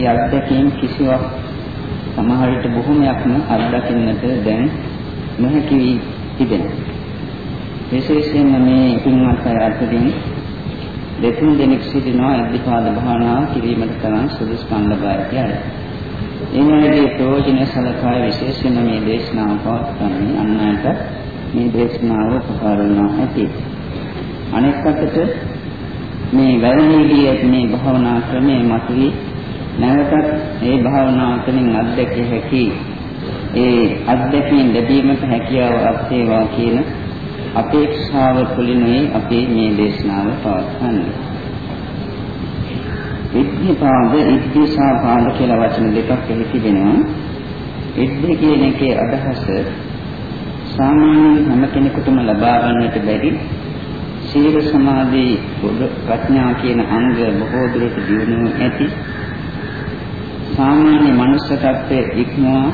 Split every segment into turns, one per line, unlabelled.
ඒ අත්දැකීම් කිසිවක් සමහර විට බොහොමයක්ම අත්දකින්නට දැන් නොහැකි වී තිබෙනවා. විශේෂයෙන්ම මේ පින්වත් අය අතරින් දෙතුන් දෙනෙක් සිටිනවා අධිපාද භාවනා කිරීමට තරම් සුදුසුකම් ලබා ඇති අය. එනවාගේ ප්‍රයෝජන සලකා විශේෂයෙන්ම මේ දේශනාව පවත්වන්නේ අන්නයට මේ දේශනාව උපකාර වෙනවා ඇති. අනෙක් අතට මේ වැරණියදී මේ භාවනා ක්‍රමයේ මතුවී නැවතත් ඒ භාවනා තුළින් අත්දැකිය හැකි ඒ අත්දැකීම් ලැබීමට හැකියාව අත්ේවා කියන අපේක්ෂාව තුළිනුයි අපි මේ දේශනාව පවත්වන්නේ. ඉද්ධිපාද ඉද්ධිසාපාද කියලා වචන දෙකක් එහි තිබෙනවා. ඉද්ධි කියන එකේ අදහස සාමාන්‍යයෙන් හැම කෙනෙකුටම ලබා ගන්නට බැරි සීල සමාධි ප්‍රඥා කියන අංග බොහෝ දුරට දියුණු ඇති සාමාන්‍ය මනුෂ්‍ය තත්ත්වයේ ඉක්මවා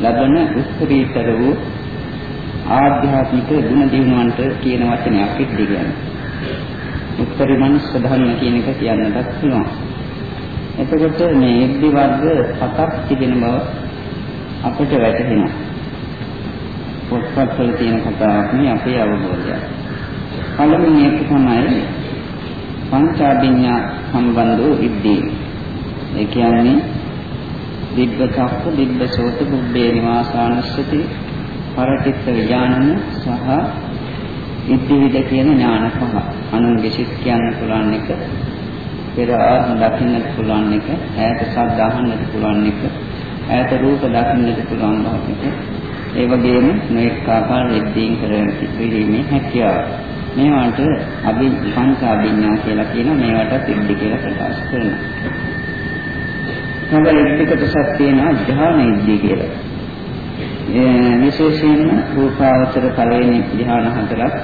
ලබන උත්තරීතර වූ ආධ්‍යාත්මික ගුණ දිනුවන්ට කියන වචනයක් ඉද්දි කියන්නේ. උත්තරී මනුෂ්‍ය ධර්ම කියන එක කියන්නත් පුළුවන්. එතකොට මේ ඉද්දි වර්ග හතක් තිබෙන බව අපිට වැටහෙනවා. පොත්පත්වල තියෙන කතාවක් නේ අපේ අවබෝධය. පළවෙනි එක තමයි පංචාභිඥා සම්බන්ධ ඉද්දී. ඒ කියන්නේ දිබ්බ චක්ක දිබ්බ සෝත බුබ්බේ නිවාසානස්සති පරටිත්ත විඥානන සහ ඉද්ධිවිද කියන ඥාන පහ අනුන්ගේ සිත් කියන්න පුළුවන් එක පෙර ආත්ම දකින්නට පුළුවන් එක ඈත ශබ්ද අහන්නට පුළුවන් එක ඈත රූප දකින්නට පුළුවන් බව එක. ඒ වගේම මේක ආකාර ඉද්ධීන් කරගෙන පිළිීමේ හැකියාව. මේවට අභි පංචාභිඥා කියලා කියන මේවට ඉද්ධි කියලා ප්‍රකාශ කරනවා. තව එක් කොටසක් තියෙනවා ධ්‍යාන ඉද්ධිය කියලා. ඒ විශේෂයෙන්ම රූපාවචර පළවෙනි ධ්‍යාන හතරක්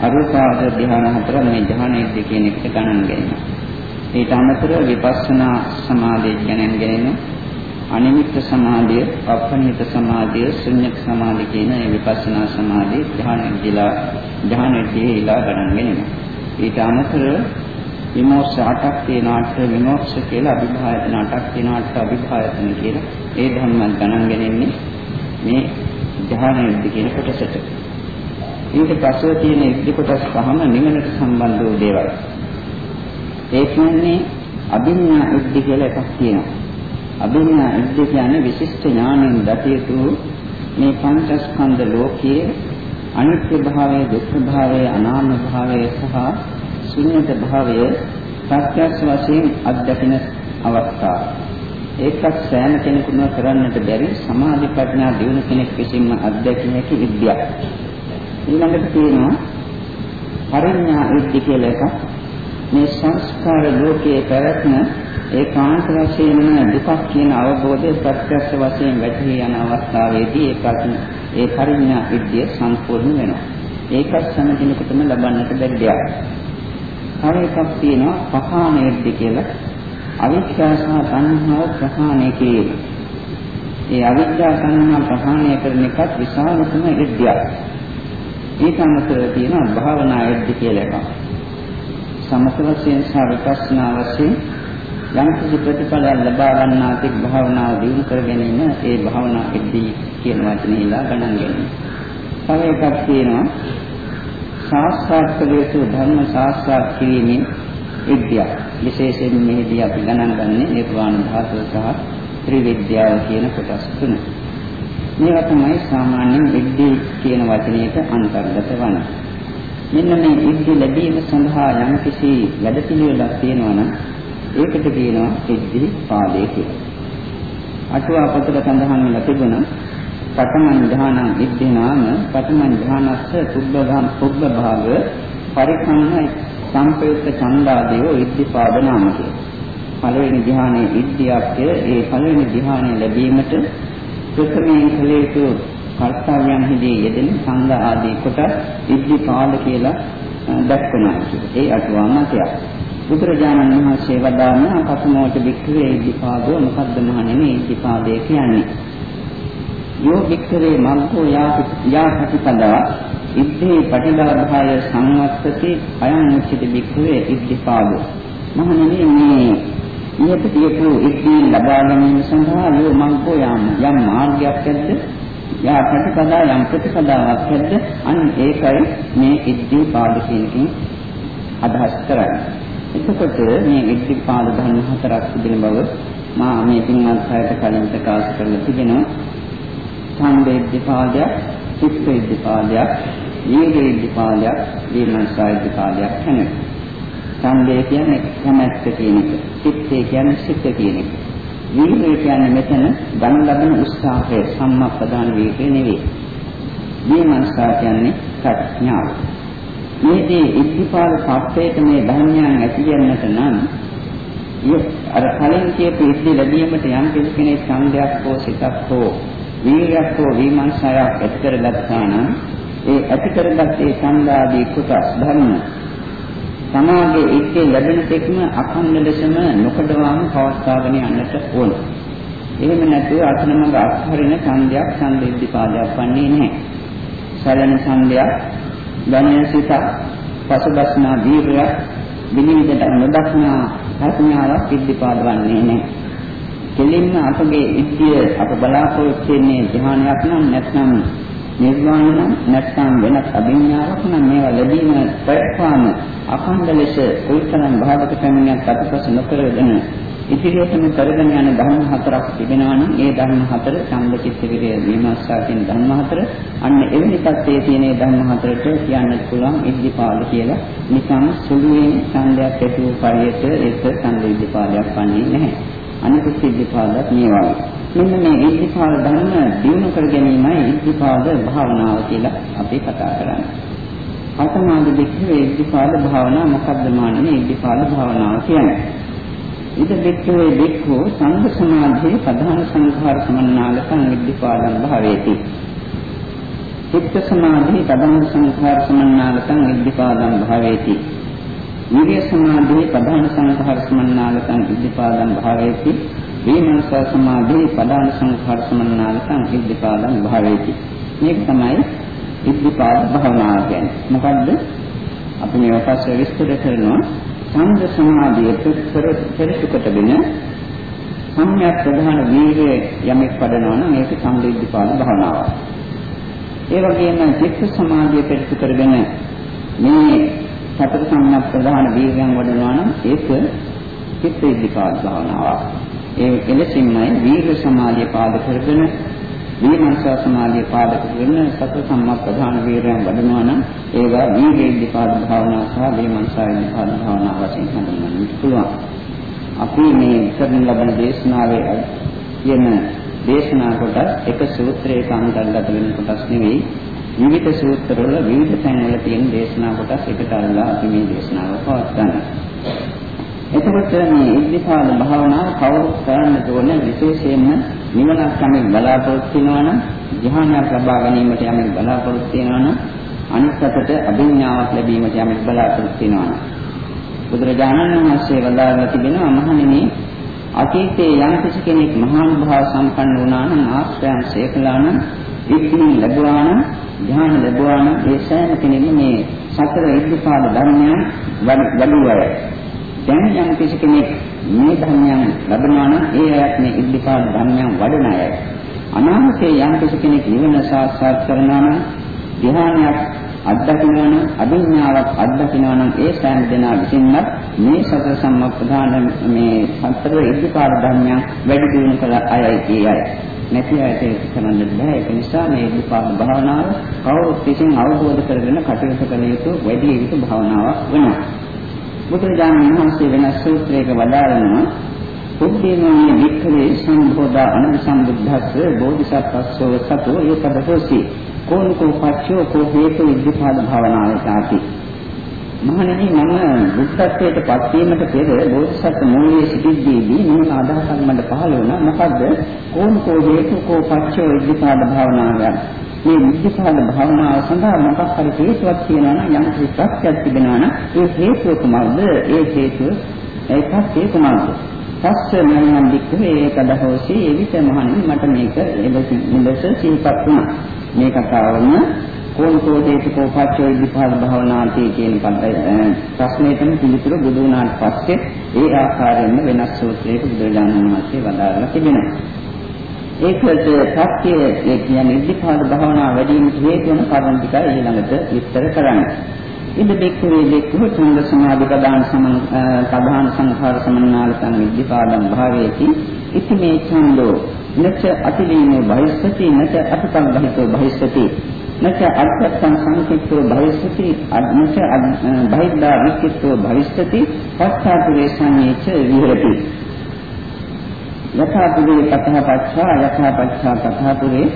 අරූපාවචර ධ්‍යාන හතරක් මේ ධ්‍යාන ඉද්ධිය කියන එකට ගණන් ගන්නවා. ඊට අමතරව විපස්සනා සමාධිය ගැන ගැනීම අනිමිත්ත සමාධිය, අපනිත සමාධිය, ශුන්්‍යත සමාධිය කියන මේ විපස්සනා සමාධිය ධ්‍යාන ඉද්ධිලා ධ්‍යාන ඉද්ධියලා ගණන් ගැනීම. ඊට අමතරව විමෝක්ෂ අටක් තියෙනාට විමෝක්ෂ කියලා අභිභායතන අටක් තියෙනාට අභිභායතන කියලා ඒ ධර්මයන් ගණන් ගන්නේ මේ ධ්‍යාන ඉද්ධි කියන කොටසට. ඊට පස්ව තියෙන ඉද්ධි කොටස් පහම නිවනට සම්බන්ධ වූ දේවල්. ඒ කියන්නේ අභිඥා ඉද්ධි කියලා එකක් තියෙනවා. අභිඥා ඉද්ධි කියන්නේ විශිෂ්ට ඥානෙන් දතියතු මේ පංචස්කන්ධ ලෝකයේ අනිත්‍ය භාවය, දුක්ඛ භාවය, අනාත්ම භාවය සහ ශුන්‍යත භාවය ප්‍රත්‍යක්ෂ වශයෙන් අත්දකින අවස්ථාව. ඒකත් සෑම කෙනෙකුම කරන්නට බැරි සමාධි ප්‍රඥා දියුණු කෙනෙක් විසින්ම අත්දැකිය හැකි විද්‍යාවක්. ඊළඟට තියෙනවා පරිඥා විද්‍ය කියලා එකක්. මේ සංස්කාර ලෝකයේ පැවැත්ම ඒකාන්ත වශයෙන්ම දුකක් කියන අවබෝධය ප්‍රත්‍යක්ෂ වශයෙන් වැටහි යන අවස්ථාවේදී ඒකත් ඒ පරිඥා විද්‍ය සම්පූර්ණ වෙනවා. ඒකත් සෑම කෙනෙකුටම ලබන්නට බැරි දෙයක්. තව එකක් තියෙනවා පහාණයද්ද කියලා. අවිද්‍යාව සහ තණ්හාව ප්‍රහාණය කිරීම. ඒ අවිද්‍යාව තණ්හා ප්‍රහාණය කරන එකත් විශාලතම විද්‍යාවක්. ඒක අමතරව තියෙනවා භාවනා යද්ද කියලා එකක්. සමත වශයෙන් සහ විපස්සනා වශයෙන් යම් කිසි ප්‍රතිඵලයක් ලබා ගන්නා තෙක් භාවනාව දියුණු කර ගැනීම ඒ භාවනා යද්දී කියන වචනේලා ගණන් ගැනීම. තව එකක් තියෙනවා සාස්ත්‍රාත් කළ යුතු ධර්ම සාස්ත්‍රාත් කිරීමේ විද්‍යාව. විශේෂයෙන් මෙහිදී අපි ගණන් ගන්නේ නිර්වාණ ධාතුව සහ ත්‍රිවිද්‍යාව කියන කොටස් තුන. මේවා තමයි සාමාන්‍යයෙන් විද්‍ය කියන වචනයට අන්තර්ගත වන. මෙන්න මේ විද්‍ය ලැබීම සඳහා යම් කිසි වැඩපිළිවෙලක් තියෙනවා නම් ඒකට කියනවා විද්‍ය පාදේ කියලා. අටුවා පොතේ සඳහන් වෙලා තිබුණා පඨමං ධානං විද්‍යනාම පඨමං ධානස්ස පුබ්බගම් පුබ්බ භාග පරිඛන්න සංපයුක්ත ඡන්දාදීව ඉද්ධිපාද නාම කිය. පළවෙනි ධ්‍යානයේ ඉද්ධියක්ය ඒ පළවෙනි ධ්‍යානය ලැබීමට ප්‍රථමයෙන් කළ යුතු කර්තව්‍යයන්හිදී යෙදෙන ඡන්ද ආදී කොට ඉද්ධිපාද කියලා දක්වනවා කියන්නේ. ඒ අටුවා මතයක්. බුදුරජාණන් වහන්සේ වදාළන කතමෝච වික්‍රේ ඉද්ධිපාදෝ මොකද්ද මහණෙනි ඉද්ධිපාදේ කියන්නේ? යෝ වික්‍රේ මග්ගෝ යා ප්‍රතිපදා ඉද්දී පටිලාභාය සංවත්තති අයං උච්චති වික්‍රේ ඉද්දිපාදෝ මහණෙනි මේ ඉහත කියපු ඉක්දී ලබා ගැනීම සඳහා ලෝ මංකෝ යම් යම් මාර්ගයක් ඇද්ද යා ප්‍රතිපදා යම් ප්‍රතිපදාවක් ඇද්ද අන්න ඒකයි මේ ඉද්දී පාද කියනකින් අදහස් කරන්නේ. එතකොට මේ ඉද්දී පාද ධර්ම හතරක් තිබෙන බව මා මේ පින්වත් අයට කලින් ප්‍රකාශ කරලා තිබෙනවා. ඡන්දේද්දී පාදයක්, චිත්තේද්දී පාදයක්, ඊගේද්දී පාදයක්, විමර්ශායද්දී පාදයක් හැනෙනවා. ඡන්දය කියන්නේ කැමැත්ත කියන එක. චිත්තය කියන්නේ සිත කියන එක. වීර්යය කියන්නේ මෙතන ගන්න ලබන උත්සාහය සම්මප්පදාන වීර්යය නෙවෙයි. විමර්ශා කියන්නේ ප්‍රඥාව. මේදී ඉද්ධිපාද සත්‍යයට මේ ධර්මයන් ඇති වෙන්නට නම් අර කලින් කියපු ඉද්ධි ලැබීමට යම් කෙනෙක් ඡන්දයක් හෝ සිතක් හෝ වීර්යයක් හෝ විමර්ශාවක් ඇති කරගත්තා නම් ඒ ඇති කරගත් ඒ ඡන්දාදී කුසස් ධර්ම සමාගයේ ඉත්තේ ලැබෙන තෙක්ම අඛණ්ඩ ලෙසම නොකඩවාම පවත්වාගෙන යන්නට ඕන. එහෙම නැතුව අතනමඟ අත්හරින ඡන්දයක් ඡන්ද ඉද්ධිපාදයක් වන්නේ නැහැ. සැලෙන ඡන්දයක්, ධනය සිත, පසුබස්නා දීර්ඝයක්, විනිවිදට නොදක්නා ප්‍රඥාවක් ඉද්ධිපාද වන්නේ නැහැ. කෙලින්ම අපගේ ඉද්ධිය අප බලාපොරොත්තු වෙන්නේ ධ්‍යානයක් නම් නැත්නම් නිර්වාණ නම් නැත්නම් වෙනත් අභිඥාවක් නම් මේවා ලැබීම ප්‍රත්‍යාම අඛණ්ඩ ලෙස කොයිතරම් භාවක පැමිණියක් අතපස නොකරගෙන ඉදිරියටම කරගෙන යන ධර්ම හතරක් තිබෙනවා නම් ඒ ධර්ම හතර සම්බචිත්ත විරය විමර්ශා කියන ධර්ම හතර. අන්න එවැනි තත්ත්වයේ තියෙන ධර්ම හතරට කියන්නත් පුළුවන් ඉද්ධිපාල කියලා. නිකම් සුළුවෙන් ඡන්දයක් ඇති වූ පරියට ඒක ඡන්ද ඉද්ධිපාලයක් වන්නේ නැහැ. අනිත් ඉද්ධිපාලත් මේ වගේ මෙන්න මේ ඉද්ධිපාද ධර්ම දිනු කර ගැනීමයි ඉද්ධිපාද භාවනාව කියලා අපි කතා කරන්නේ. අතමාද දෙක්කේ ඉද්ධිපාද භාවනාව මොකක්ද මාන්නේ ඉද්ධිපාද භාවනාව කියන්නේ. ඉද දෙක්කේ දෙක්කෝ සංඝ සමාධියේ ප්‍රධාන සංඛාර සමන්නාලකං ඉද්ධිපාදං භාවේති. චිත්ත සමාධියේ ප්‍රධාන සංඛාර සමන්නාලකං ඉද්ධිපාදං භාවේති. විරිය සමාධියේ ප්‍රධාන සංඛාර සමන්නාලකං ඉද්ධිපාදං භාවේති. වීමනස සමාධි පදාන සංඛාර සමන්නාලකං ඉද්ධිපාදං භාවේති. මේක තමයි ඉද්ධිපාද භාවනාව කියන්නේ. මොකද්ද? අපි මේ පස්සේ විස්තර කරනවා සංඝ සමාධිය පෙරට කොටගෙන සම්‍යක් ප්‍රධාන වීර්ය යමෙක් පදනවා නම් ඒක සම්දිද්ධිපාද භාවනාවක්. ඒ වගේම චිත්ත සමාධිය පෙරට කරගෙන මේ සතර සම්‍යක් ප්‍රධාන වීර්යයන් වඩනවා නම් ඒක චිත්ත ඉද්ධිපාද භාවනාවක්. ඒ එලෙසින්මයි වීර්ය සමාධිය පාදක කරගෙන විමර්ශා සමාධිය පාදක කරගෙන සතර සම්මා ප්‍රධාන වීර්යයන් වඩනවා නම් ඒවා වීර්ය ඉද්ධිපාද භාවනා සහ විමර්ශා ඉද්ධිපාද භාවනා වශයෙන් හඳුන්වන්නට පුළුවන්. අපි මේ කරන ලබන දේශනාවේ කියන දේශනා කොට එක සූත්‍රයක අන්තර්ගත වෙන කොටස් නෙවෙයි විවිධ සූත්‍රවල විවිධ තැන්වල තියෙන දේශනා කොටස් එකට අරලා අපි මේ දේශනාව පවත්වනවා. එතකොට මේ ඉද්ධිපාද භාවනාව කවුරුත් කරන්න ඕන විශේෂයෙන්ම නිවනක් තමයි බලාපොරොත්තු වෙනවා නම් ධ්‍යානයක් ලබා ගැනීමට යමෙක් බලාපොරොත්තු වෙනවා නම් අනිත් අතට අභිඥාවක් ලැබීමට යමෙක් බලාපොරොත්තු වෙනවා නම් බුදුරජාණන් වහන්සේ වදාළා තිබෙනවා මහණෙනි අතීතයේ යම් කිසි කෙනෙක් මහානුභාව සම්පන්න වුණා නම් ආශ්‍රයන් සේකලා නම් ඉක්මනින් ලැබුවා නම් ධ්‍යාන ලැබුවා නම් ඒ සෑම කෙනෙක්ම මේ සතර ඉද්ධිපාද ධර්මයන් වැඩි දැන් යම් කිසි කෙනෙක් මේ ධර්මයන් ලබනවා නම් ඒ අයත් මේ ඉද්ධිපාද ධර්මයන් වඩන අය. අනාගතයේ යම් කිසි කෙනෙක් නිවන සාක්ෂාත් කරනවා නම් ධ්‍යානයක් අත්දකිනවා නම් අභිඥාවක් අත්දකිනවා නම් ඒ සෑම දෙනා විසින්වත් මේ සතර සම්මප්පදාන මේ සතර ඉද්ධිපාද ධර්මයන් වැඩි දියුණු කළ අයයි කියයි. නැති අයට ඒක කරන්න බෑ. ඒක නිසා මේ ඉද්ධිපාද භාවනාව කවුරුත් විසින් අවබෝධ කරගෙන කටයුතු කළ යුතු වැඩි යුතු භාවනාවක් වෙනවා. බුදුරජාණන් වහන්සේ වෙනස් සූත්‍රයක වදාළනවා පුද්දේනෝනි වික්ඛවේ සම්බෝධා අනන්ත සම්බුද්ධස්ස බෝධිසත්වස්සෝ සතෝ ඒකදහෝසි කෝනිකෝ පච්චෝ කෝ හේතු විද්‍යාපාද භාවනාවතාති මහණෙනි මම බුද්ධත්වයට පත් වීමට පෙර බෝධිසත්ව මූලයේ සිටිද්දීදී මම අදහසක් මට පහළ වුණා මොකද්ද කෝනිකෝ හේතු කෝ පච්චෝ විද්‍යාපාද භාවනාව මේ විද්‍යාපාද භාවනාව සඳහා මොකක් හරි හේතුවක් තියෙනවා නම් යම් කිසි ප්‍රත්‍යක් තිබෙනවා නම් ඒ හේතුව කුමක්ද? ඒ හේතුව ඒකත් ඒ කුමක්ද? පස්ස මනන් දික්කේ ඒකදහෝසි එවිට මහණනි මට මේක එලෙස සිහිපත් වුණා. මේ කතාවම කෝන්තෝ හේතුකෝ පච්චෝ ඉද්ධිපාද භවනාති කියන ප්‍රශ්නෙටම පිළිතුරු බුදු වුණාට පස්සේ ඒ ආකාරයෙන්ම වෙනස් සූත්‍රයක බුදුරජාණන් වහන්සේ වදාරලා තිබෙනවා. ඒකට සත්‍ය ඒ කියන්නේ ඉද්ධිපාද භවනා වැඩි වීමට හේතු වන කරුණු ටික ඊළඟට විස්තර කරන්න. ඉද බෙක්කේ බෙක්කෝ චන්ද සමාධි ප්‍රදාන සමන ප්‍රධාන සංඛාර සමන්නාලතං ඉද්ධිපාදං භාවේති ඉති මේ ඡන්தோ නච අතිලීනෝ බහිස්සති නච අතපං බහිතෝ බහිස්සති නච අර්ථං සංකිට්ඨෝ භවිස්සති අද්මච බහිද්දා වික්ඛිතෝ භවිස්සති පස්සාතුරේ සංයේච විහෙරති. යථාතුරේ තතහ පච්ඡා යථා පච්ඡා තථාතුරේ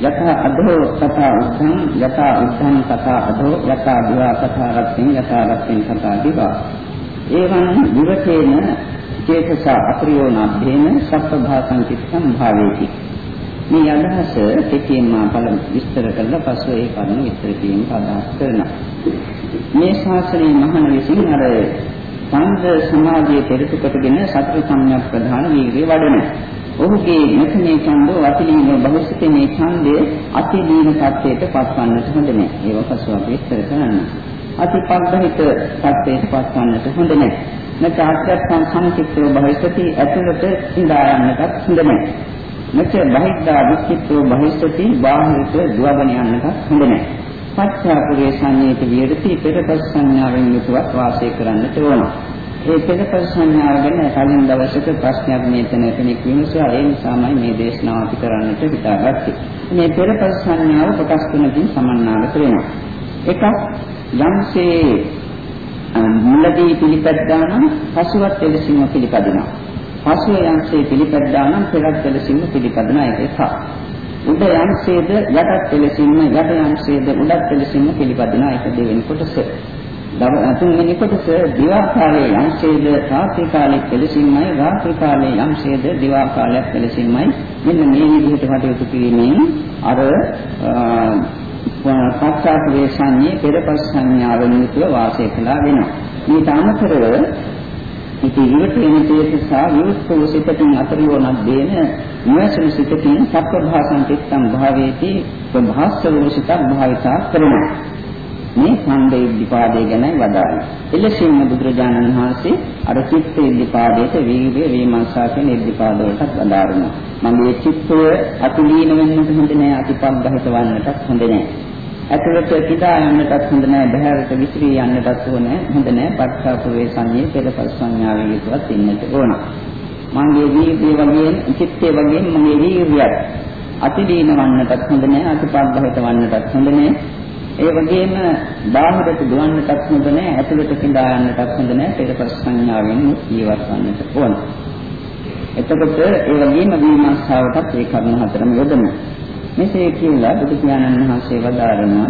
යථා අධෝ තථා උද්ධං යථා උද්ධං තථා අධෝ යථා දිවා තථා රත්ත්‍ං යථා රත්ත්‍ං තථා දිවා. එවං විවචේන චේතස අප්‍රියෝනාභේන සප්පභාසං චිත්තං භාවේති. මේ අදහස කෙටියෙන් මා බලමු විස්තර කරලා පස්ව ඒ කරුණු විස්තර කිරීමට අදහස් කරනවා. මේ ශාස්ත්‍රයේ මහණ විසින් අර සංඝ සමාධිය පෙරට කොටගෙන සතර සම්‍යක් ප්‍රධාන වීර්ය වඩන. ඔහුගේ මෙතනේ ඡන්දෝ අතිලීන බහුසිතේ මේ ඡන්දය අතිලීන tattete පත්වන්නට හොඳ නැහැ. ඒව පසු අපි විස්තර කරන්න. අතිපග්ගහිත tattete පත්වන්නට හොඳ නැහැ. නැත්නම් සංකීර්ණ භවිෂති ඇතුළත ඉඳා යන්නටත් හොඳ නැහැ. මෙච බහිද්දා විචිත්තෝ බහිස්සති බාහිරට දුවගෙන යන්නට හොඳ නැහැ. පච්චාපුරේ සංයේත විහෙරති පෙරපස් සංඥාවෙන් යුතුවත් වාසය කරන්නට ඕන. ඒ පෙරපස් සංඥාව ගැන කලින් දවසක ප්‍රශ්නයක් මේතන කෙනෙක් විමසුවා ඒ නිසාමයි මේ දේශනාව අපි කරන්නට හිතාගත්තේ. මේ පෙරපස් සංඥාව කොටස් තුනකින් සමන්නාගත වෙනවා. එකක් යම්සේ මුලදී පිළිපැද්දා නම් පසුවත් එලෙසින්ම පිළිපදිනවා. පසුව යම්සේ පිළිපැද්දා නම් පෙරත් පෙළසින්ම පිළිපදන එක එකක්. උඩ යම්සේද යටත් පෙළසින්ම යට යම්සේද උඩත් පෙළසින්ම පිළිපදන එක දෙවෙනි කොටස. තුන්වෙනි කොටස දිවා කාලයේ යම්සේද රාත්‍රී කාලයේ පෙළසින්මයි රාත්‍රී කාලයේ යම්සේද දිවා කාලයක් පෙළසින්මයි මෙන්න මේ විදිහට කටයුතු කිරීමෙන් අර සත්‍යාප වේශාන්නේ පෙරපස් සංඥාවෙන් යුතුව වාසය කළා වෙනවා. ඊට අමතරව ඉතින් ඉවතේන තේසසා විවුස්සෝ සිතකින් අතරියෝනක් දේන නිවසන සිතකින් සත්වභාසං චිත්තං භාවේති ප්‍රභාස්වෝ සිතක් භාවිතා කරනවා මේ ඡන්දේ ඉද්ධිපාදේ ගැන වදාළා. එලෙසින්ම බුදුරජාණන් වහන්සේ අර චිත්ත ඉද්ධිපාදයට වීර්ය වීමංසා කියන ඉද්ධිපාද වලටත් වදාරනවා. මගේ චිත්තය අතුලීන වෙන්නට හොඳ නෑ අතිපග්ගහිත වන්නටත් හොඳ නෑ. ඇතුළට පිටා යන්නටත් හොඳ නැහැ බහැරට විසිරී යන්නටත් ඕනේ හොඳ නැහැ පස්සාපුවේ සංයේ පෙරපස් සංඥාවේ යුතුවත් ඉන්නට ඕන. මගේ වීර්යය වගේ චිත්තය වගේ මගේ වීර්යයත් අතිදීන වන්නටත් හොඳ නැහැ අතිපග්ගහිත වන්නටත් හොඳ නැහැ ඒ වගේම බාහිරට දුවන්නටත් හොඳ නැහැ ඇතුළට පිටා යන්නටත් හොඳ නැහැ පෙරපස් සංඥාවෙන් ජීවත් වන්නට ඕන. එතකොට ඒ වගේම විමර්ශාවටත් ඒ කරුණු හතරම යොදනවා මෙසේ කියලා බුදු පියාණන් වහන්සේ වදාරනවා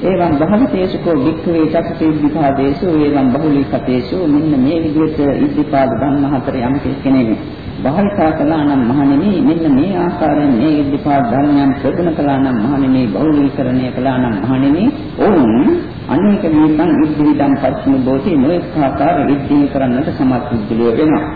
ඒවම් භවතේසුකෝ වික්ඛවේ චක්කේද්ධිපාදේසු ඒවම් බහුලීකතේසු. මෙන්න මේ විදිහට ඉද්ධිපාද ධම්ම හතර යම් කෙනෙක් භාවිතා කළා නම් මහණෙනි මෙන්න මේ ආකාරයෙන් මේ ඉද්ධිපාද ධර්මයන් ප්‍රගුණ කළා නම් මහණෙනි බහුලීකරණය කළා නම් මහණෙනි ඔවුන් අනේක නිවන් ඉද්ධිවිදම් පස්ම බෝධි නොඑක ආකාර ඉද්ධි කරන්නට සමත් බුද්ධිය වෙනවා.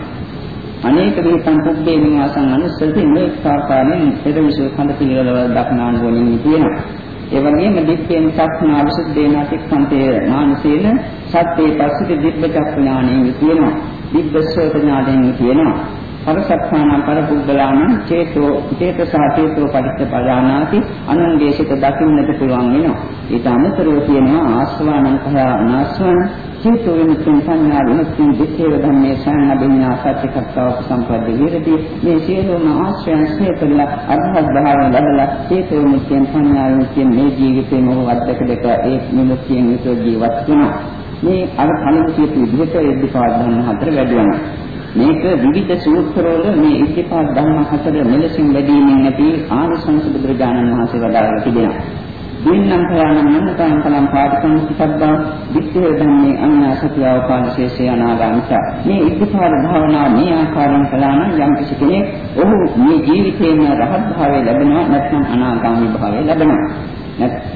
අනේක මේ සම්පුද්දේ නිවාසං අනුස්සති මේ සාකාරයෙන් පෙරවිසු කඳ පිළිවෙලව දක්නාන් වලින් තියෙනවා. ඒ වගේම දික්කේන සක්නා විසුද්ධේන අතික්ඛන්තේ මානසේන සත්‍යේ පස්සිත දිබ්බ චක්ඛ ඥාණයෙන් තියෙනවා. දිබ්බසෝත ඥාණයෙන් තියෙනවා. පරසත්තාන පරපුද්ගලාන චේතෝ චේතස චේතෝ පරිච්ඡපදානාති අනුන්දේශිත දකින්නට පුළුවන් වෙනවා. ඊට අමතරව තියෙනවා ආස්වානං කහ අනාස්වාන චේතෝ විමුක්තිය සංඥා විමුක්තිය දිත්තේ ධම්මේ සංඥා සත්‍යකත්තාව සම්පද්ද විරති මේ සියලුම ආශ්‍රයන් හේතුල අරහත් භාවයෙන් ලැබලා චේතෝ විමුක්තිය සංඥා විමුක්තිය මේ ජීවිතේම වද්දක දෙක ඒ විමුක්තියෙන් යුතුව ජීවත් වෙනවා. මේ අර කලින් කියපු විදිහට ඒ දෙපාද ධර්ම හතර වැඩි වෙනවා. මේක විවිධ සූත්‍රවල මේ ඉද්ධිපාද ධර්ම හතර මෙලෙසින් වැඩිමින් නැති ආනිසංස බුදුරජාණන් වහන්සේ වදාළා තිබෙනවා. දින්නම් කයානම් මන්නතං කලං පාටිකං සිතබ්බා විච්ඡේ ධම්මේ අඤ්ඤා සතියව පාලශේෂේ අනාගාමිත මේ ඉද්ධිපාද භාවනාව මේ ආකාරයෙන් කළා නම් යම් කිසි කෙනෙක් ඔහු මේ ජීවිතේම රහත් භාවය ලැබෙනවා නැත්නම් අනාගාමී භාවය ලැබෙනවා.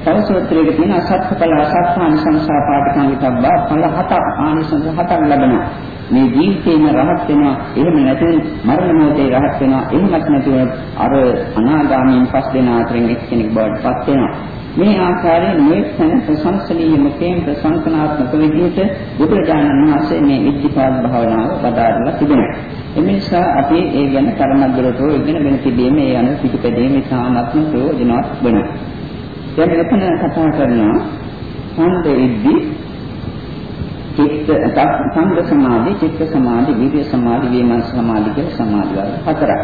තව සූත්‍රයක තියෙන අසත්ඵල අසත්පාන සංසා පාටිකං විතබ්බා ඵල හතක් ආනිසංස හතක් ලැබෙනවා. මේ ජීවිතේම රහත් වෙනවා. එහෙම නැත්නම් මරණ මොහොතේ රහත් වෙනවා. එහෙමත් නැතුව අර අනාගාමීන් පස් දෙනා අතරින් එක්කෙනෙක් බවට පත් වෙනවා. මේ ආකාරයෙන් මේ තැන ප්‍රශංසනීය මුඛයෙන් ප්‍රශංසනාත්මක විදිහට බුදුරජාණන් වහන්සේ මේ ඉද්ධිපාද භාවනාව වදාරලා තිබෙනවා. එම නිසා අපි ඒ ගැන තරමද්දරට ඉගෙනගෙන තිබීම ඒ අනුව පිටපැදීම ඉතාමත්ම ප්‍රයෝජනවත් වෙනවා. දැන් මෙතන කතා කරනවා ඡන්ද ඉද්ධි චිත්ත සංඝ සමාධි, චිත්ත සමාධි, විරිය සමාධි, විමර්ශ සමාධි කියලා සමාධි වල හතරක්.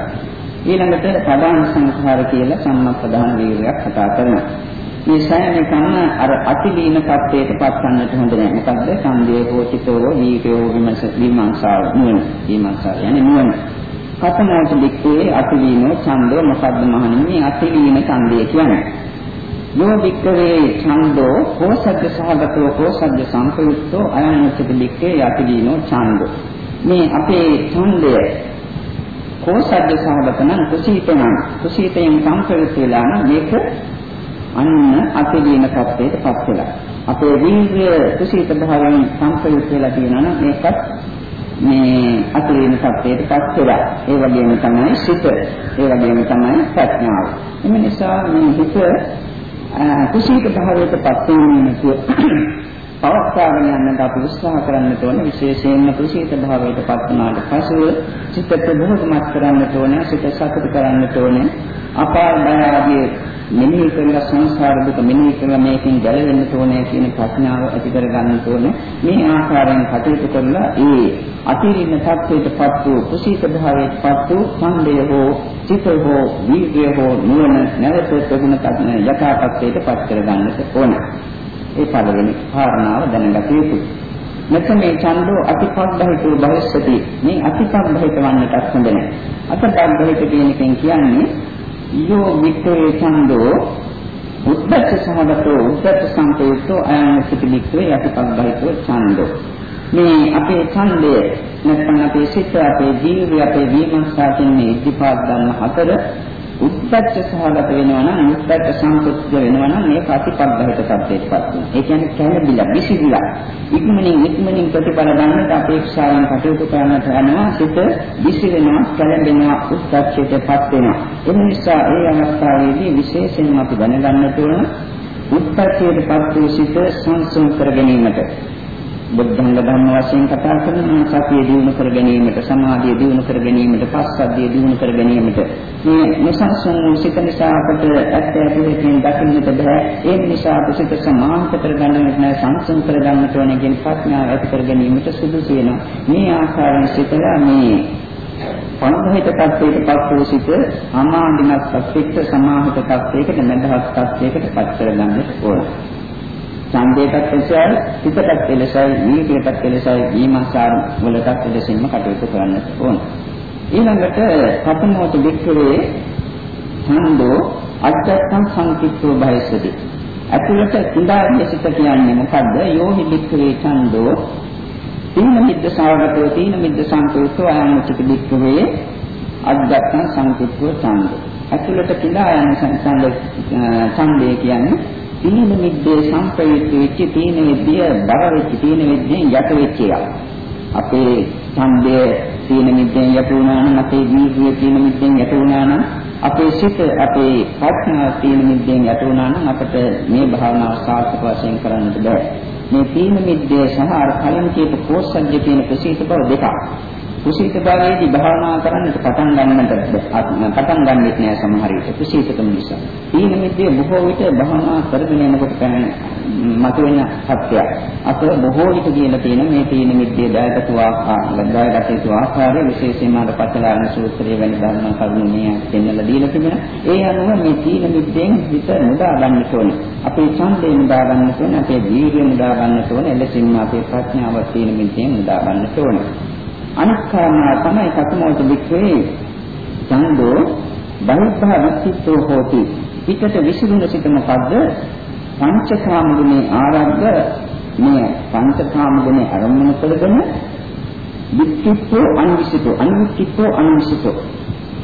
ඊළඟට ප්‍රධාන සංඛාර කියලා සම්මප්පදාන වීර්යයක් කතා කරනවා. මේ සෑම එකම අර අතිලීන තත්ත්වයට පත් කරන්නට හොඳ නැහැ. මොකද්ද? සම්දේ හෝ චිතෝ වීර්යෝ විමර්ශ විමර්ශාව නුවණ. විමර්ශාව කියන්නේ නුවණ. කතනාට දික්කේ අතිලීනෝ ඡන්දෝ මොකද්ද මහණෙනි? මේ අතිලීන ඡන්දය කියන්නේ යෝ වික්කවේ ඡන්தோ කෝසද්ද සහගතෝ කෝසද්ද සංපයුක්තෝ අයන්නචිත වික්කේ යතිදීනෝ ඡන්தோ මේ අපේ ඡන්දය කෝසද්ද සහගත නම් කුසීතනම් කුසීතයෙන් සංපයුක්ත වෙලා නම් මේක අන්න අතිදීන තත්ත්වයට පත් වෙලා. අපේ වීර්ය කුසීත භාවයෙන් සංපයුක්ත වෙලා තියෙනවා නම් මේකත් මේ අතිදීන තත්ත්වයට පත් වෙලා. ඒ වගේම තමයි සිත. ඒ වගේම තමයි ප්‍රඥාව. එම නිසා මේ හිත කුසීත භාවයට පත් වීමේ පවත්වාගෙන යන්නට අපි උත්සාහ කරන්න ඕනේ. විශේෂයෙන්ම කුසීත භාවයට පත් වුණාට පසුව සිත ප්‍රබෝධමත් කරන්න ඕනේ සිත සතුට කරන්න ඕනේ. අපාය බය ආදී මෙනෙහි කරලා සංසාර දුක මෙනෙහි කරලා මේකෙන් ගැලවෙන්න ඕනේ කියන ප්‍රඥාව ඇති කර ගන්න ඕනේ. මේ ආකාරයෙන් කටයුතු කරලා ඒ අතිරින්න තත්ත්වයටපත් වූ කුසීත භාවයටපත් වූ ඡන්දය හෝ චිත හෝ වීර්ය හෝ නුවණ නැවත ප්‍රගුණ කරන යථාර්ථයටපත් කර ගන්නට ඕනේ. ඒ පළවෙනි කාරණාව දැනගත යුතුයි. මෙතන මේ ඡන්தோ අතිපග්ගහිතෝ භවිෂ්‍යති මේ අතිපග්ගහිත වන්නටත් හොඳ නැහැ. අතිපග්ගහිත කියන එකෙන් කියන්නේ යෝ වික්‍රේ ඡන්தோ උද්දච්ච සහගතෝ උද්දච්ච සංකේතෝ අයන සිටිලික්වේ යටිපග්ගහිතෝ ඡන්தோ මේ අපේ ඡන්දය නැත්නම් අපේ සිත අපේ ජීවිතය අපේ විමර්ශා කියන ඉද්ධිපාද ධර්ම හතර උත්පත්ති සහගත වෙනවා නම් උත්පත්ති සංකෘතික වෙනවා නම් මේක අතිපග්ගහිත තත්ත්වයටපත් වෙනවා. ඒ කියන්නේ කැළඹිලා, විසිරිලා, ඉක්මනින් ඉක්මනින් ප්‍රතිඵල ගන්නට අපේක්ෂාවෙන් කටයුතු කරන්නට යනවා. සිත විසිරෙනවා, කැළඹෙනවා, උත්පත්තියටපත් වෙනවා. ඒ නිසා ඒ අවස්ථාවේදී විශේෂයෙන්ම අපි දැනගන්නට ඕන උත්පත්තියටපත් වූ සිත සංසම් කර ගැනීමට බුද්ධංග ධර්ම වශයෙන් කතා කරන සතිය දිනු කර ගැනීමට සමාධිය දිනු කර ගැනීමට පස්සද්ධිය දිනු කර ගැනීමට. මේ නොසන්සුන් සිත නිසා අපට ඇත්ත ඇතුළතින් දකින්නට බෑ. ඒ නිසා අප සිත සමාහිත කර ගන්නට නැ සංසුන් කර ගන්නට ඕන කියන ප්‍රඥාව ඇති කර ගැනීමට සුදුසු වෙනවා. මේ ආකාරයෙන් සිතලා මේ පංචහිත tattweට පත් වූ සිත අමාදිනත් tattweට සමාහිත tattweකට නැදහස් tattweකට පත් කර ගන්නට ඕන. ඡන්දයටත් එලෙසයි, හිතටත් එලෙසයි, වීර්යයටත් එලෙසයි, ඊමස්සාර වලටත් එලෙසින්ම කටයුතු කරන්න ඕන. ඊළඟට පතනෝත වික්‍රේ ඡන්දෝ අත්තං සංකිට්ඨෝ භයසති. අතුලට කුඩාගේ සිත කියන්නේ මොකද්ද? යෝහි වික්‍රේ ඡන්දෝ තීන මිද්ද සාවගතෝ තීන මිද්ද සංකේතෝ ආයමුචිත වික්‍රේ අද්දත්තං සංකිට්ඨෝ ඡන්දෝ. අතුලට කුඩා යන ඡන්දේ කියන්නේ තීන මිද්දේ සංප්‍රයුක්ත වෙච්ච තීන මිද්දේ බර වෙච්ච තීන මිද්දෙන් යට වෙච්ච එක. අපේ ඡන්දය තීන මිද්දෙන් යට වුණා නම් අපේ වීර්යය තීන මිද්දෙන් යට වුණා නම් අපේ සිත අපේ ප්‍රඥාව තීන මිද්දෙන් යට වුණා නම් අපිට මේ භාවනාව සාර්ථක වශයෙන් කරන්නට බෑ. මේ තීන මිද්දේ සහ අර කලින් කියපු කෝසජ්ජ කියන කුසීත බව දෙකක්. කුසීත භාවයේදී භාවනා කරන්නට පටන් ගන්නට පටන් ගන්නෙත් නෑ සමහර විට කුසීතකම නිසා. ඊන මිද්දේ බොහෝ විට භාවනා කරගෙන යනකොට මතුවෙන සත්‍යය. අත බොහෝ විට කියලා තියෙන මේ තීන මිද්දේ දායකතු ආකාරය, දායකතු ආකාරය විශේෂයෙන්ම අර පතලාන සූත්‍රයේ වැනි ධර්ම කරුණු මේ දෙන්නලා දීලා තිබෙනවා. ඒ අනුව මේ තීන මිද්දෙන් හිත මුදා ගන්න ඕනේ. අපේ ඡන්දේ මුදා ගන්න ඕනේ, අපේ වීර්යය මුදා ගන්න ඕනේ, එලෙසින්ම අපේ ප්‍රඥාව තීන මිද්දෙන් මුදා ගන්න ඕනේ. අනිත් කාරණා තමයි කතමෝච වික්‍රේ. ඡන්தோ බහිද්ධා විචිත්තෝ හෝති. පිටට විසිරුණ සිට මොකද්ද? පංචකාම ගුණේ ආරම්භ. මේ පංචකාම ගුණේ ආරම්භන කරගෙන විචිත්තෝ අනිවිසිතෝ. අනිවිසිතෝ අනිවිසිතෝ.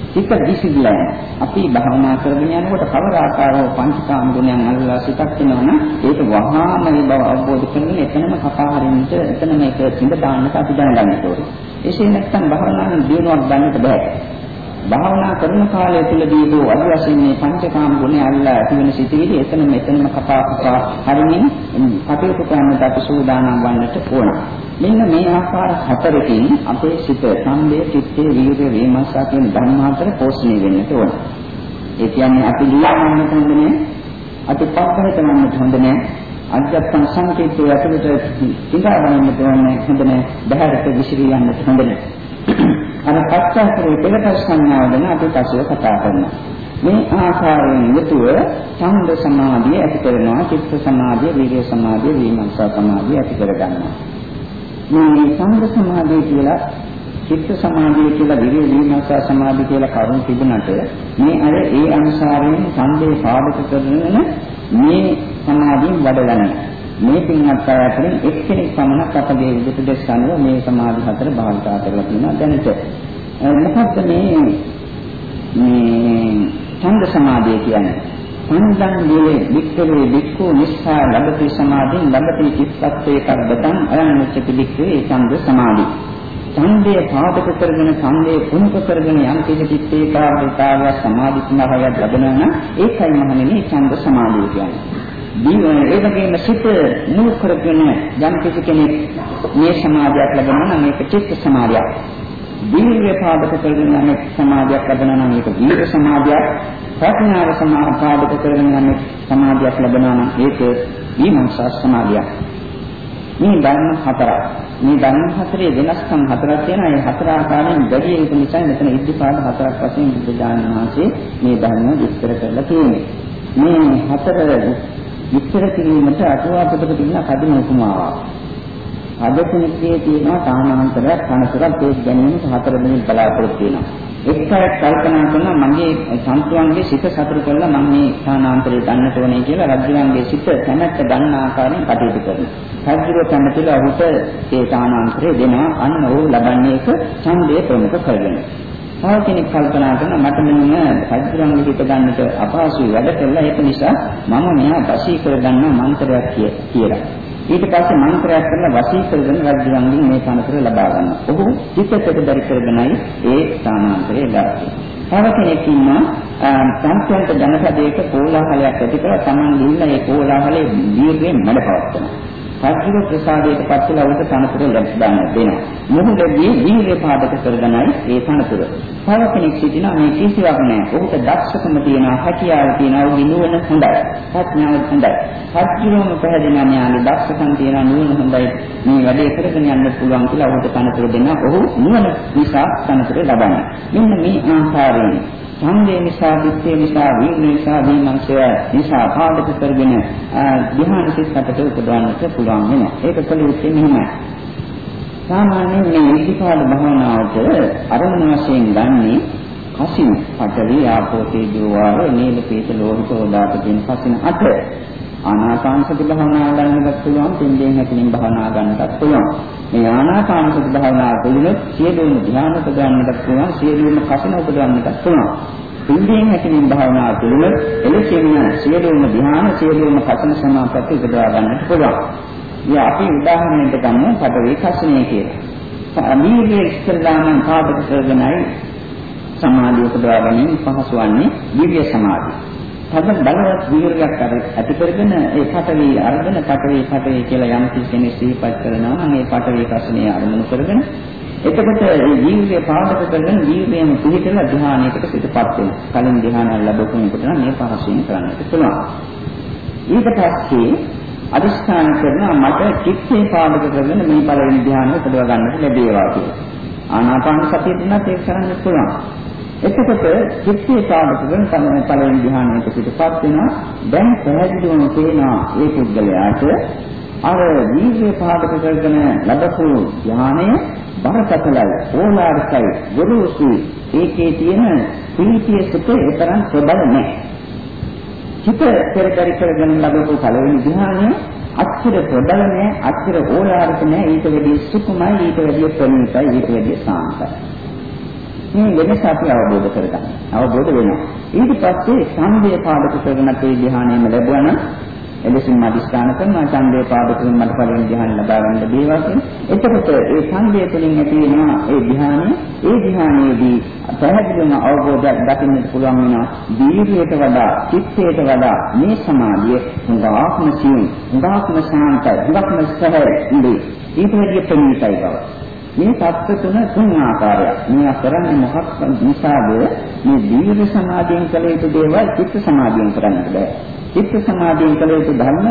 සිත දිසිලා අපි භාවනා කරගෙන යනකොට කවර ආකාරව පංචකාම ගුණයන් අල්ලලා සිතක් වෙනවනම් ඒක වහාම මේ බව අවබෝධ කරගෙන එතනම කතා හරින්නට එතනම ඒක සිඳ දාන්නට අපි දැනගන්න ඕනේ. එසේ නැත්නම් භාවනාවෙන් දිනුවක් ගන්නට බෑ. භාවනා කරන කාලය තුළදී දෝ අද වශයෙන් මේ පංචකාම ගුණ අල්ලා ඇති වෙන සිටිවිලි එතන මෙතනම කපා කපා හරිනින් කටයුතු කරන්නට අපි සූදානම් වන්නට ඕන. මෙන්න මේ ආකාර හතරකින් අපේ සිත සම්දේ චිත්තේ වීර්ය වේමස්සා කියන ධර්ම හතර පෝෂණය වෙන්නට ඕන. ඒ කියන්නේ අපි ලියන්නට හොඳ නෑ. අපි පස්සට යන්නට හොඳ නෑ. අධ්‍යාත්ම සංකේතය ඇතුළත ඉඳා බලන්නට ඕනේ හොඳ නෑ. බහැරට විසිරී යන්නට හොඳ නෑ. අර පස්සතරේ දෙකට සංඥාව ගැන අපි පසුව කතා කරනවා. මේ ආකාරයෙන් යුතුව ඡන්ද සමාධිය ඇති කරනවා, චිත්ත සමාධිය, වීර්ය සමාධිය, විමර්ශන සමාධිය ඇති කර ගන්නවා. මේ ඡන්ද සමාධිය කියලා චිත්ත සමාධිය කියලා විරිය විමර්ශන සමාධිය කියලා කරුණු තිබුණාට මේ අර ඒ අනුසාරයෙන් ඡන්දේ පාදක කරගෙන මේ සමාධියෙන් වඩලා නැහැ. මේ පින්වත් අය අතරින් එක්කෙනෙක් පමණක් අපගේ විදුට දැස්සනව මේ සමාධි හතර භාවිතා කරලා තියෙනවා දැනට. මොකක්ද මේ මේ ඡන්ද සමාධිය කියන්නේ? සංසං දේ වික්කවේ වික්ඛු නිස්සා ලබති සමාධින් ලබති චිත්තත්වේ කරබතං අයන්නච්චති වික්ඛවේ ඡන්ද සමාධි. ඡන්දය පාදක කරගෙන ඡන්දය පුණ්‍ය කරගෙන යම් කිසි චිත්තේ කාර්යතාවය සමාධි සමාහයක් ලැබෙනවා නම් ඒකයි මහණෙනි ඡන්ද සමාධිය කියන්නේ. ඒ වගේම සිත මුල් කරගෙන යම් කිසි කෙනෙක් මේ සමාධියක් ලැබෙනවා නම් ඒක චිත්ත සමාධියක්. දීර්ඝ පාදක කරගෙන යම් සමාධියක් ලැබෙනවා නම් ඒක දීර්ඝ සමාධියක්. ප්‍රඥාව සමාපාදක කරගෙන යම් සමාධියක් ලැබෙනවා නම් ඒක විමර්ශන සමාධියක්. මේ ධර්ම හතරක්. මේ ධර්ම හතරේ වෙනස්කම් හතරක් තියෙනවා. ඒ හතර ආකාරයෙන් බැදී ඒක නිසා මෙතන ඉද්ධිපාද හතරක් වශයෙන් බුද්ධ ඥානවාසේ මේ ධර්ම විස්තර කරලා තියෙන්නේ. මේ හතර විස්තර කිරීමට අටුවා පොතක තියෙන කදින උපමාවක්. අද කෙනෙක්ගේ තියෙනවා තානාන්තරයක් කනසරක් ඒක ගැනීමට හතර දිනක් බලාපොරොත්තු වෙනවා. එක්තරක් කල්පනා කරනවා මගේ සම්තුවන්ගේ සිත සතුරු කරලා මම මේ තානාන්තරය ගන්නට ඕනේ කියලා රජුන්ගේ සිත කැමැත්ත ගන්න ආකාරයෙන් කටයුතු කරනවා. රජුගේ කැමැතිලා ඔහුට ඒ තානාන්තරය දෙනවා අන්න ඔහු ලබන්නේ එක ඡන්දය ප්‍රමුඛ කරගෙන. තව කෙනෙක් කල්පනා කරන මට මෙන්න සත්‍යංග හිත ගන්නට අපහසුයි වැඩ කළා ඒක නිසා මම මෙහා වශී කරගන්න මන්ත්‍රයක් කියලා. ඊට පස්සේ මන්ත්‍රයක් කරලා වශී කරගෙන රජුගෙන් මේ තනතුර ලබා ගන්නවා. ඔහු චිත්තයට බරි කරගෙනයි ඒ ස්ථානාන්තරය ගත්තේ. තව කෙනෙක් ඉන්නවා සංස්කෘත ජනපදයක කෝලාහලයක් ඇති කරලා Taman ගිහිල්ලා ඒ කෝලාහලේ දීර්ඝයෙන් මඩපවත්වනවා. සත්‍ය ප්‍රසාදයට පත් වෙලා උන්ට තනතුර ලැබෙන්න දෙනවා. මොහොතදී වීර්ය පාදක කරගෙනයි ඒ තනතුර. තව කෙනෙක් සිටිනා මේ කිසිවක් නැහැ. ඔහුට දක්ෂකම තියෙනවා, හැකියාව තියෙනවා, ඔහුගේ නුවණ හොඳයි. ප්‍රඥාව හොඳයි. සත්‍යවම පැහැදිලා න්යාලි දක්ෂකම් තියෙනවා, නුවණ හොඳයි. මේ වැඩේ කරගෙන යන්න පුළුවන් කියලා ඔහුට තනතුර දෙනවා. ඔහු නුවණ නිසා තනතුර ලබනවා. මෙන්න මේ ආකාරයෙන් ඡන්දේ නිසා, දිත්තේ නිසා, වීර්ය නිසා, විමර්ශය නිසා පාදක කරගෙන ධ්‍යාන සිත්කට උපදවන්නට පුළුවන් වෙනවා. ඒක කළ යුත්තේ මෙහෙමයි. සාමාන්‍යයෙන් මේ ඉතිපාද භාවනාවට අරමුණ වශයෙන් ගන්නේ කසින පඨවි ආපෝ තේජෝ වායෝ නීල පීත ලෝහිත ඕදාත කියන කසින අට ආනාපාන සති භාවනාව ගන්නත් පුළුවන් පින්දෙන් හැකලින් භාවනා ගන්නත් පුළුවන්. මේ ආනාපාන සති භාවනාව තුළින් සියලුම ධ්‍යාන උපදවන්නත් පුළුවන් සියලුම කසින උපදවන්නත් පුළුවන්. පින්දෙන් හැකලින් භාවනාව තුළින් එලෙසින්ම සියලුම ධ්‍යාන සියලුම කසින සමාපatti උපදවා ගන්නත් පුළුවන්. ඉතින් අපි උදාහරණයක් ගන්න පඩවේ කසිනේ කියලා. අමීරිය ඉස්සල්ලාම පාදක කරගෙනයි සමාධිය උපදවා ගැනීම පහසු වන්නේ දිව්‍ය සමාධිය. තද බලවත් වීර්යයක් ඇති කරගෙන ඒ පටවි අර්ධන පටවි පටවි කියලා යම් කෙනෙක් සිහිපත් කරනවා නම් ඒ පටවි කසනේ අරමුණු කරගෙන එතකොට මේ ජීවිතය පාදක කරගෙන ජීවිතයෙන් පිළිතන ධ්‍යානයකට පිටපත් වෙනවා. කලින් ධ්‍යාන ලැබපු එකට නම් මේ පහසුවෙන් කරන්නට පුළුවන්. ඊට පස්සේ අදිස්ථාන කරනවා මට චිත්තේ පාදක කරගෙන මේ පළවෙනි ධ්‍යානය උපදව ගන්නට ලැබේවා කියලා. ආනාපාන සතිය තුනත් ඒක කරන්න පුළුවන්. එතකොට චිත්තේ පාදකෙන් තමයි පළවෙනි ධ්‍යානයට පිටපත් වෙනවා. දැන් පැහැදිලිවම තේනවා ඒ පුද්ගලයාට අර දීර්ඝ පාදක කරගෙන ලැබපු ධ්‍යානය බරපතලයි, ඕලාරිකයි, ගුරුසුයි. ඒකේ තියෙන ප්‍රීතිය සුඛේ තරම් ප්‍රබල නැහැ. චිත පෙරතරි කරගෙන ලැබපු පළවෙනි ධ්‍යානය අච්චර ප්‍රබල නැහැ, අච්චර ඕලාරික නැහැ. ඊට වැඩි සුඛමයි, ඊට වැඩි ප්‍රණීතයි, ඊට වැඩි සාන්තයි. මේ වෙනස අපි අවබෝධ කරගන්න. අවබෝධ වෙනවා. ඊට පස්සේ සංවේය පාදක කරගෙන අපේ ධ්‍යානයම ලැබුවා නම් එලෙසින් අදිස්ථාන කරනවා ඡන්දේ පාදකෙන් මට පළවෙනි ධ්‍යාන ලබා ගන්න දේවා කියන. එතකොට ඒ ඡන්දය තුළින් ඇති වෙනවා ඒ ධ්‍යානය. ඒ ධ්‍යානයේදී පැහැදිලිවම අවබෝධයක් දකින්නට පුළුවන් වෙනවා. දීර්ඝයට වඩා, චිත්තයට වඩා මේ සමාධිය හුඟාක්ම සියුම්, හුඟාක්ම ශාන්තයි, හුඟාක්ම සහැල්ලුයි. ඊට වැඩිය ප්‍රණීතයි බව. මේ தත්ත්ව තුන තුන් ආකාරයක්. මේ කරන්නේ මොකක් නිසාද? මේ දීර්ඝ සමාධියෙන් කළ යුතු දේවල් චිත්ත සමාධියෙන් කරන්නට බෑ. චිත්ත සමාධියෙන් කළ යුතු ධර්ම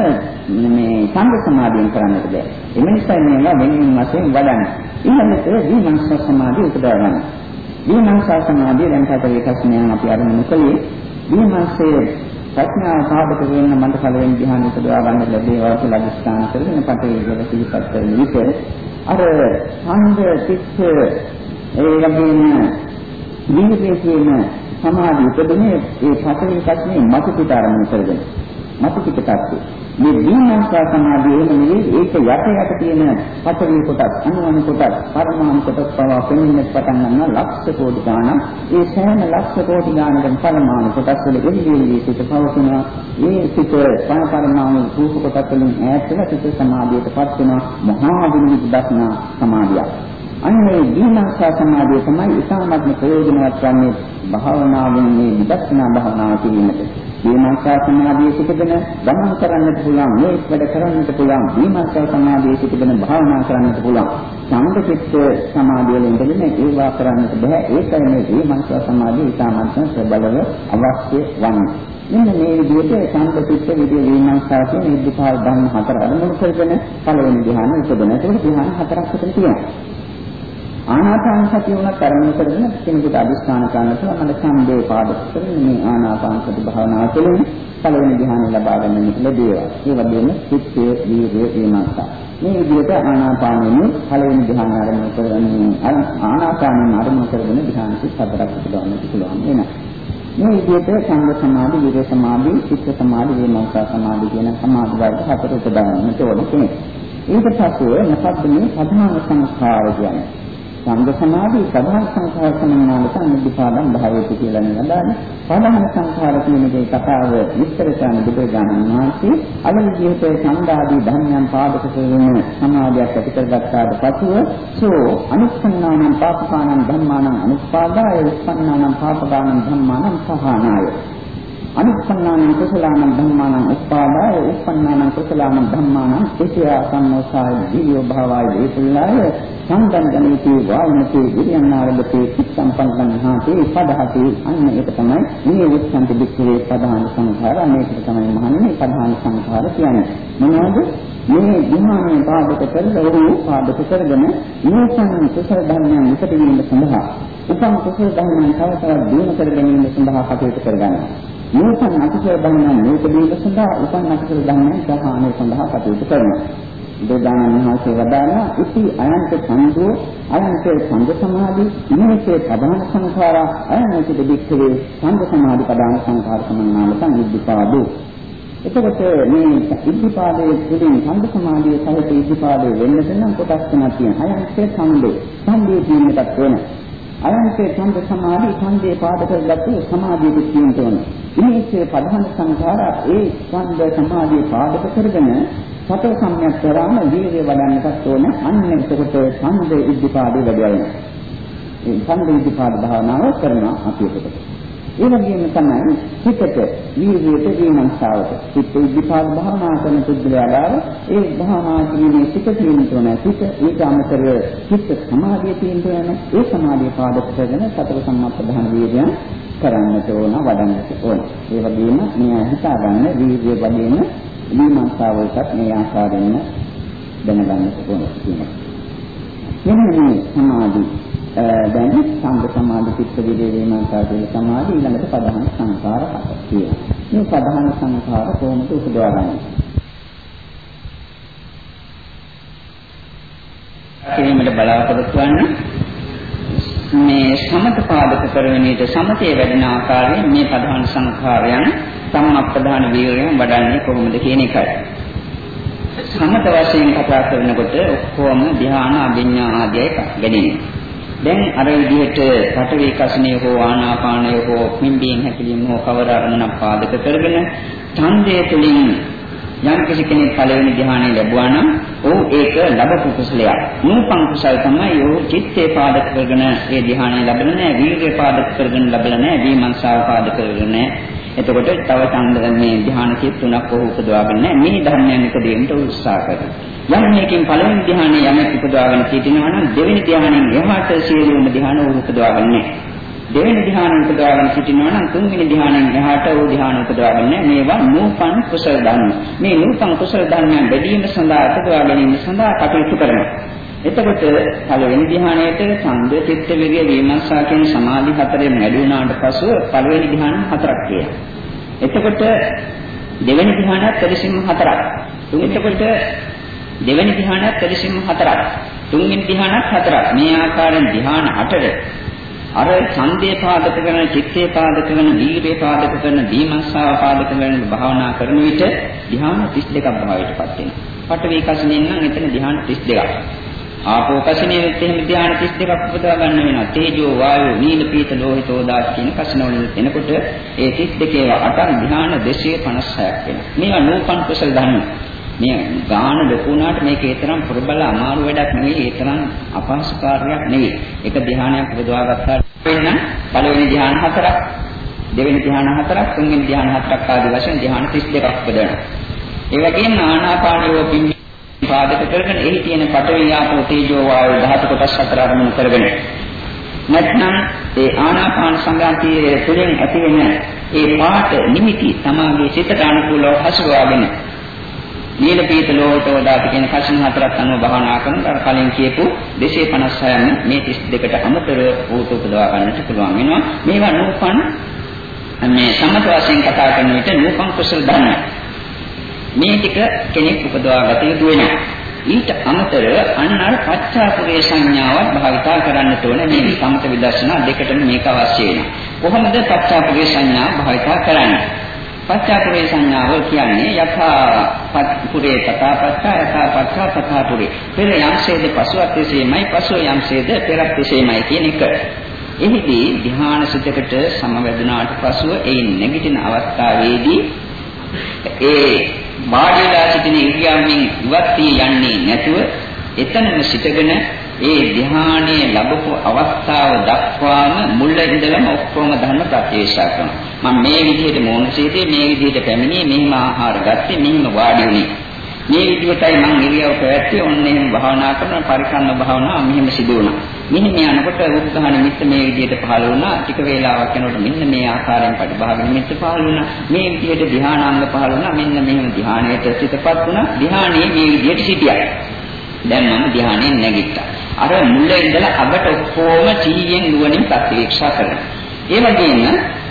මේ සංඝ සමාධියෙන් කරන්නට බෑ. එම නිසා මේවා වෙනින් වශයෙන් වඩන්න. ඊළඟට විමර්ශ සමාධිය උපදවා ගන්න. විමර්ශ සමාධිය දැන් කට විකසනයන් අපි අරමුණු කළේ විමර්ශයේ ප්‍රඥාව සාධක වෙන්න මන්ට පළවෙනි ධ්‍යාන උපදවා ගන්න ලැබේවා කියලා අදිස්ථාන කරගෙන පටේ ඉඳලා සිහිපත් කරන විට අර ඡන්ද චිත්ත ඒ වගේම විවිධ කියන සමාධි උපදිනේ ඒ පතරේ කස්නේ මතු පිට ආරම්භ කරගෙන මතු පිට tattve මේ දීනංසා සමාධිය එහෙම නෙවෙයි ඒක යට යට තියෙන පතරේ කොටස් අනුවන කොටස් පරමාණු කොටස් පවා පෙනෙන්න පටන් ගන්න ලක්ෂ කෝටි ගාණක්. ඒ සෑම ලක්ෂ කෝටි ගාණකින් පරමාණු කොටස් වල එළියෙලි සිට පවතින මේ සිට පරමාණු රූප කොටස් වලින් ඈත් වෙන සිට සමාධියටපත් වෙන මහා විනිවිද දක්නා සමාධියක්. අන්නේ දීනංසා සමාධිය තමයි ඉතාමත්ම ප්‍රයෝජනවත් වන්නේ භාවනාවෙන් මේ විදර්ශනා භාවනාව කිරීමට. දීනංසා සමාධිය සිටගෙන ගමන් කරන්නට පුළුවන්, මේ වැඩ කරන්නට පුළුවන්, දීනංසා සමාධිය සිටගෙන භාවනා කරන්නට පුළුවන්. සංකප්පිත සමාධිය වලින් දෙන්නේ ඒවා කරන්නට බෑ. ඒකයි මේ දීනංසා සමාධිය ඉතාමත්ම ප්‍රබලව අවශ්‍ය වන්නේ. මෙන්න මේ විදිහට සංකප්පිත විදිය විමර්ශනා කියන ඉද්ධිපාල ධර්ම හතර අනුමුල කරගෙන පළවෙනි ධ්‍යාන උපදින. ඒක ධ්‍යාන හතරක් උතන තියෙනවා. ආනාපාන සතිය උනත් අරමුණු කරගෙන කෙනෙකුට අදිස්ථාන කරන්න පුළුවන් මන සම්දේ පාදක කරගෙන මේ ආනාපාන සති භාවනාව තුළින් පළවෙනි ධ්‍යාන ලබා ගන්න ලැබේවා. ඒ වගේම චිත්තයේ වීර්යය විමර්ශන. මේ විදිහට ආනාපානෙම පළවෙනි ධ්‍යාන ආරම්භ කරගෙන ආනාපානෙම ආරම්භ කරගෙන ධ්‍යාන සිත් හතරක් උපදවන්න පුළුවන් වෙනවා. මේ විදිහට සංඝ සමාධි, විරේ සමාධි, චිත්ත සමාධි, විමර්ශන සමාධි කියන සමාධි වර්ග හතර උපදවන්නට ඕන කෙනෙක්. ඊට පස්සේ මොකක්ද මේ ප්‍රධාන සංස්කාර කියන්නේ? සංඝ සමාධි සදාන් සංඛාර සමන්නාලට අනිදිපාදම් භාවයති කියලා නේද? සදාන් සංඛාර කියන එකේ කතාව විස්තර කරන බුදුරජාණන් වහන්සේ අද විදිහට සම්දාදී ධර්මයන් පාදක කරගෙන සමාධියක් ඇති කරගත්තාට පසුව සෝ අනුස්සන්නානම් පාපකානම් ධම්මානම් අනුස්පාදාය උස්සන්නානම් පාපකානම් ධම්මානම් සහානාය අනුස්සන්නානම් කුසලානම් ධම්මානම් උපාදාය උප්පන්නානම් කුසලානම් ධම්මානම් එසියා සම්මෝසාය දීයෝ භාවය දේතුල්ලාය සංගන්ධනීති වායනති විරියන්නාරබති සම්පන්නන්හාති පදහති. අන්න ඒක තමයි මේ උච්ඡන්ති වික්‍රේ ප්‍රධාන සංඛාර. මේකට තමයි මහන්නේ ප්‍රධාන සංඛාර කියන්නේ. මොනවද? මේ විමානයේ පාදක කරලා ඔහු පාදක කරගෙන මේසන් කුසල ධර්මයන් විකට වීම සඳහා උපන් කුසල ධර්මයන් තව තවත් දිනු කර ගැනීම සඳහා කටයුතු කරගන්නවා. මේසන් අකුසල ධර්මයන් මේක දීම සඳහා උපන් අකුසල ධර්මයන් සහානය සඳහා කටයුතු කරනවා. බුදුදානන් වහන්සේ වදාළා ඉති අයන්ත සංඝෝ අයන්ත සංඝ සමාධි ඉමේසේ ප්‍රධාන සංඛාරා අයන්ත දෙවික්ඛවේ සංඝ සමාධි ප්‍රධාන සංඛාර සමන්නාලතං ඉද්ධිපාදෝ එතකොට මේ ඉද්ධිපාදයේ තුලින් සංඝ සමාධිය සහිත ඉද්ධිපාදයේ වෙන්නට නම් කොටස් තුනක් තියෙනවා. අයන්ත සංඝේ සංඝේ කියන එකක් වෙනවා අයන්තේ ඡන්ද සමාධි ඡන්දේ පාදක ගත්තේ සමාධිය කියන තෝරන. ඉමේසේ ප්‍රධාන සංඛාර ඒ ඡන්ද සමාධිය පාදක කරගෙන සතර සම්‍යක් කරාම වීර්ය වඩන්නටත් ඕන. අන්න එතකොට ඡන්ද ඉද්ධිපාදේ වැඩි වෙනවා. ඒ ඡන්ද ඉද්ධිපාද භාවනාව කරනවා අපි එතකොට. ඒ වගේම තමයි හිතට වීර්යයට විමර්ශාවට චිත්ත ඉද්ධිපාද භාවනා කරන පුද්ගලයාලා ඒ භාවනා කිරීමේ සිත තියෙන තෝන සිත ඊට අමතරව චිත්ත සමාධිය තියෙන තෝන ඒ සමාධිය පාදක කරගෙන සතර සම්මප්පදාන වීර්යයන් කරන්නට ඕන වඩන්නට ඕන. ඒ වගේම මේ හිතා ගන්න වීර්ය වගේම විමර්ශාවලටත් මේ ආකාරයෙන්ම දැනගන්න ඕන කියනවා. මෙන්න මේ සමාධි දැන් සංඝ සමාධි චිත්ත විදේ වේමන්තා කියන සමාධි ඊළඟට ප්‍රධාන සංඛාර හතක් තියෙනවා. මේ ප්‍රධාන සංඛාර කොහොමද උපදවගන්නේ? කිරීමට බලාපොරොත්තු වන්නේ මේ සමත පාදක කරගෙන ඊට සමතේ වැඩෙන ආකාරයෙන් මේ ප්‍රධාන සංඛාරයන් සම්මප්පදාන වීර්යයෙන් වඩන්නේ කොහොමද කියන එකයි. සමත වශයෙන් කතා කරනකොට ඔක්කොම ධ්‍යාන අභිඥා ආදී එක ගැදෙනවා. දැන් අර විදිහට පඨවි කසනේ හෝ ආනාපානය හෝ පිම්බීන් හැකිලිම හෝ කවර අරමුණක් පාදක කරගෙන ඡන්දය තුළින් යම් කිසි කෙනෙක් පළවෙනි ධ්‍යානය ලැබුවා නම් ඔහු ඒක ලැබපු කුසලයක්. නූපං කුසල තමයි ඔහු චිත්තේ පාදක කරගෙන ඒ ධ්‍යානය ලැබෙන්නේ නැහැ, වීර්ය පාදක කරගෙන ලැබෙන්නේ නැහැ, විමර්ශාව පාදක කරගෙන නැහැ. එතකොට තව ඡන්ද මේ ධ්‍යාන කිත් තුනක් ඔහු උපදවාගෙන නැහැ. මේ ධර්මයන් එකදෙන්න උත්සාහ කරනවා. යම් මේකෙන් පළවෙනි ධ්‍යානය යමෙක් උපදවාගෙන සිටිනවා නම් දෙවෙනි ධ්‍යානයෙන් එහාට සියලුම ධ්‍යාන ඔහු උපදවාගෙන නැහැ. දෙවෙනි ධ්‍යාන උපදවාගෙන සිටිනවා නම් තුන්වෙනි ධ්‍යානෙන් එහාට වූ ධ්‍යාන උපදවාගෙන මේවා නූපන් කුසල ධර්ම. මේ නූපන් කුසල ධර්මයන් වැඩි වීම සඳහා උපදවා ගැනීම සඳහා කටයුතු කරනවා. එතකොට පළවෙනි ධ්‍යානයේට ඡන්ද චිත්ත විරිය විමර්ශා කියන සමාධි හතරෙන් වැඩි වුණාට පසු පළවෙනි ධ්‍යාන හතරක් කියනවා. එතකොට දෙවෙනි ධ්‍යානයත් පරිසිම හතරක්. එතකොට දෙවෙනි ධ්‍යානයත් පරිසිම හතරක්. තුන්වෙනි ධ්‍යානත් හතරක්. මේ ආකාරයෙන් ධ්‍යාන හතර අර ඡන්දේ පාදක කරන චිත්තේ පාදක කරන දීර්ේ පාදක කරන දීමස්සාව පාදක කරන භාවනා කරන විට ධ්‍යාන 32ක් භාවයට පත් වෙනවා. පඨවි කසිනින් නම් එතන ධ්‍යාන 32ක්. ආපෝ කසිනියෙත් එහෙම ධ්‍යාන 32ක් උපදවා ගන්න වෙනවා. තේජෝ වායෝ නීල පීත ලෝහිත ඕදාත් කියන කසිනවල එනකොට ඒ 32 අටක් ධ්‍යාන 256ක් වෙනවා. මේවා නූපන් කුසල ධර්ම. මේ ගාන ලොකු වුණාට මේක ඒ තරම් ප්‍රබල අමාරු වැඩක් නෙවෙයි ඒ තරම් අපහසු කාර්යයක් නෙවෙයි. එක ධ්‍යානයක් උපදවා ගත්තාට වෙන පළවෙනි ධ්‍යාන හතරක්, දෙවෙනි ධ්‍යාන හතරක්, තුන්වෙනි ධ්‍යාන හතරක් ආදී වශයෙන් ධ්‍යාන 32ක් උපදවනවා. ඒ වගේම ආනාපානියෝ පිම්බි පාදක කරගෙන එහි තියෙන පඨවි ආපෝ තේජෝ වායු ධාතු කොටස් හතර අරමුණු කරගෙන නැත්නම් ඒ ආනාපාන සංගාතියේ තුලින් ඇතිවෙන ඒ පාට නිමිති තමාගේ සිතට අනුකූලව හසුරවාගෙන නීල පීත ලෝහිතෝ දාති කියන කෂණ හතරක් අනුව භාවනා කරනකොට කලින් කියපු 256න් මේ 32ට අමතරව වූත උපදවා ගන්නට පුළුවන් වෙනවා. මේවා නූපන් මේ සමත වශයෙන් කතා කරන විට නූපන් කුසල ධර්ම. මේ ටික කෙනෙක් උපදවා ගත යුතු වෙනවා. ඊට අමතරව අන්න අර පච්චාපුරේ සංඥාවක් භාවිතා කරන්නට ඕන මේ සමත විදර්ශනා දෙකටම මේක අවශ්‍ය වෙනවා. කොහොමද පච්චාපුරේ සංඥාව භාවිතා කරන්නේ? පච්චාපුරේ සංඥාව කියන්නේ යථා පුරේ තථා පච්චා යථා පච්චා තථා පුරේ. පෙර යම්සේද පසුවත් එසේමයි පසුව යම්සේද පෙරත් එසේමයි කියන එක. එහිදී ධ්‍යාන සිතකට සමවැදුනාට පසුව ඒ නැගිටින අවස්ථාවේදී ඒ වාඩිලා සිටින ඉරියව්වෙන් ඉවත් වී යන්නේ නැතුව එතනම සිටගෙන ඒ ධ්‍යානයේ ලැබපු අවස්ථාව දක්වාම මුල ඉඳලම ඔක්කොම ධර්ම ප්‍රත්‍යක්ෂ කරනවා. මම මේ විදිහට මොනසේදී මේ විදිහට පැමිණි මෙහිම ආහාර ගත්තේ මෙහිම වාඩි වුණේ. මේ විදිහටයි මම ඉරියව් පැවැත්වුවේ ඔන්න එහෙම භාවනා කරන පරිකම්ම භාවනාව මෙහෙම සිදු වුණා. මෙහෙම යනකොට උත්සාහ නිමිත්ත මේ විදිහට පහළ වුණා. ටික වේලාවක් යනකොට මෙන්න මේ ආකාරයෙන් පරිභාග නිමිත්ත පහළ වුණා. මේ විදිහට ධ්‍යානාංග පහළ වුණා. මෙන්න මෙහෙම ධ්‍යානයට සිතපත් වුණා. ධ්‍යානයේ මේ විදිහට සිටියා. දැන් මම ධ්‍යානයෙන් නැගිට්ටා. අර මුල ඉඳලා අගට ඔක්කොම චීයෙන් නුවණින් ප්‍රතිවීක්ෂා කරනවා. ඒ වගේම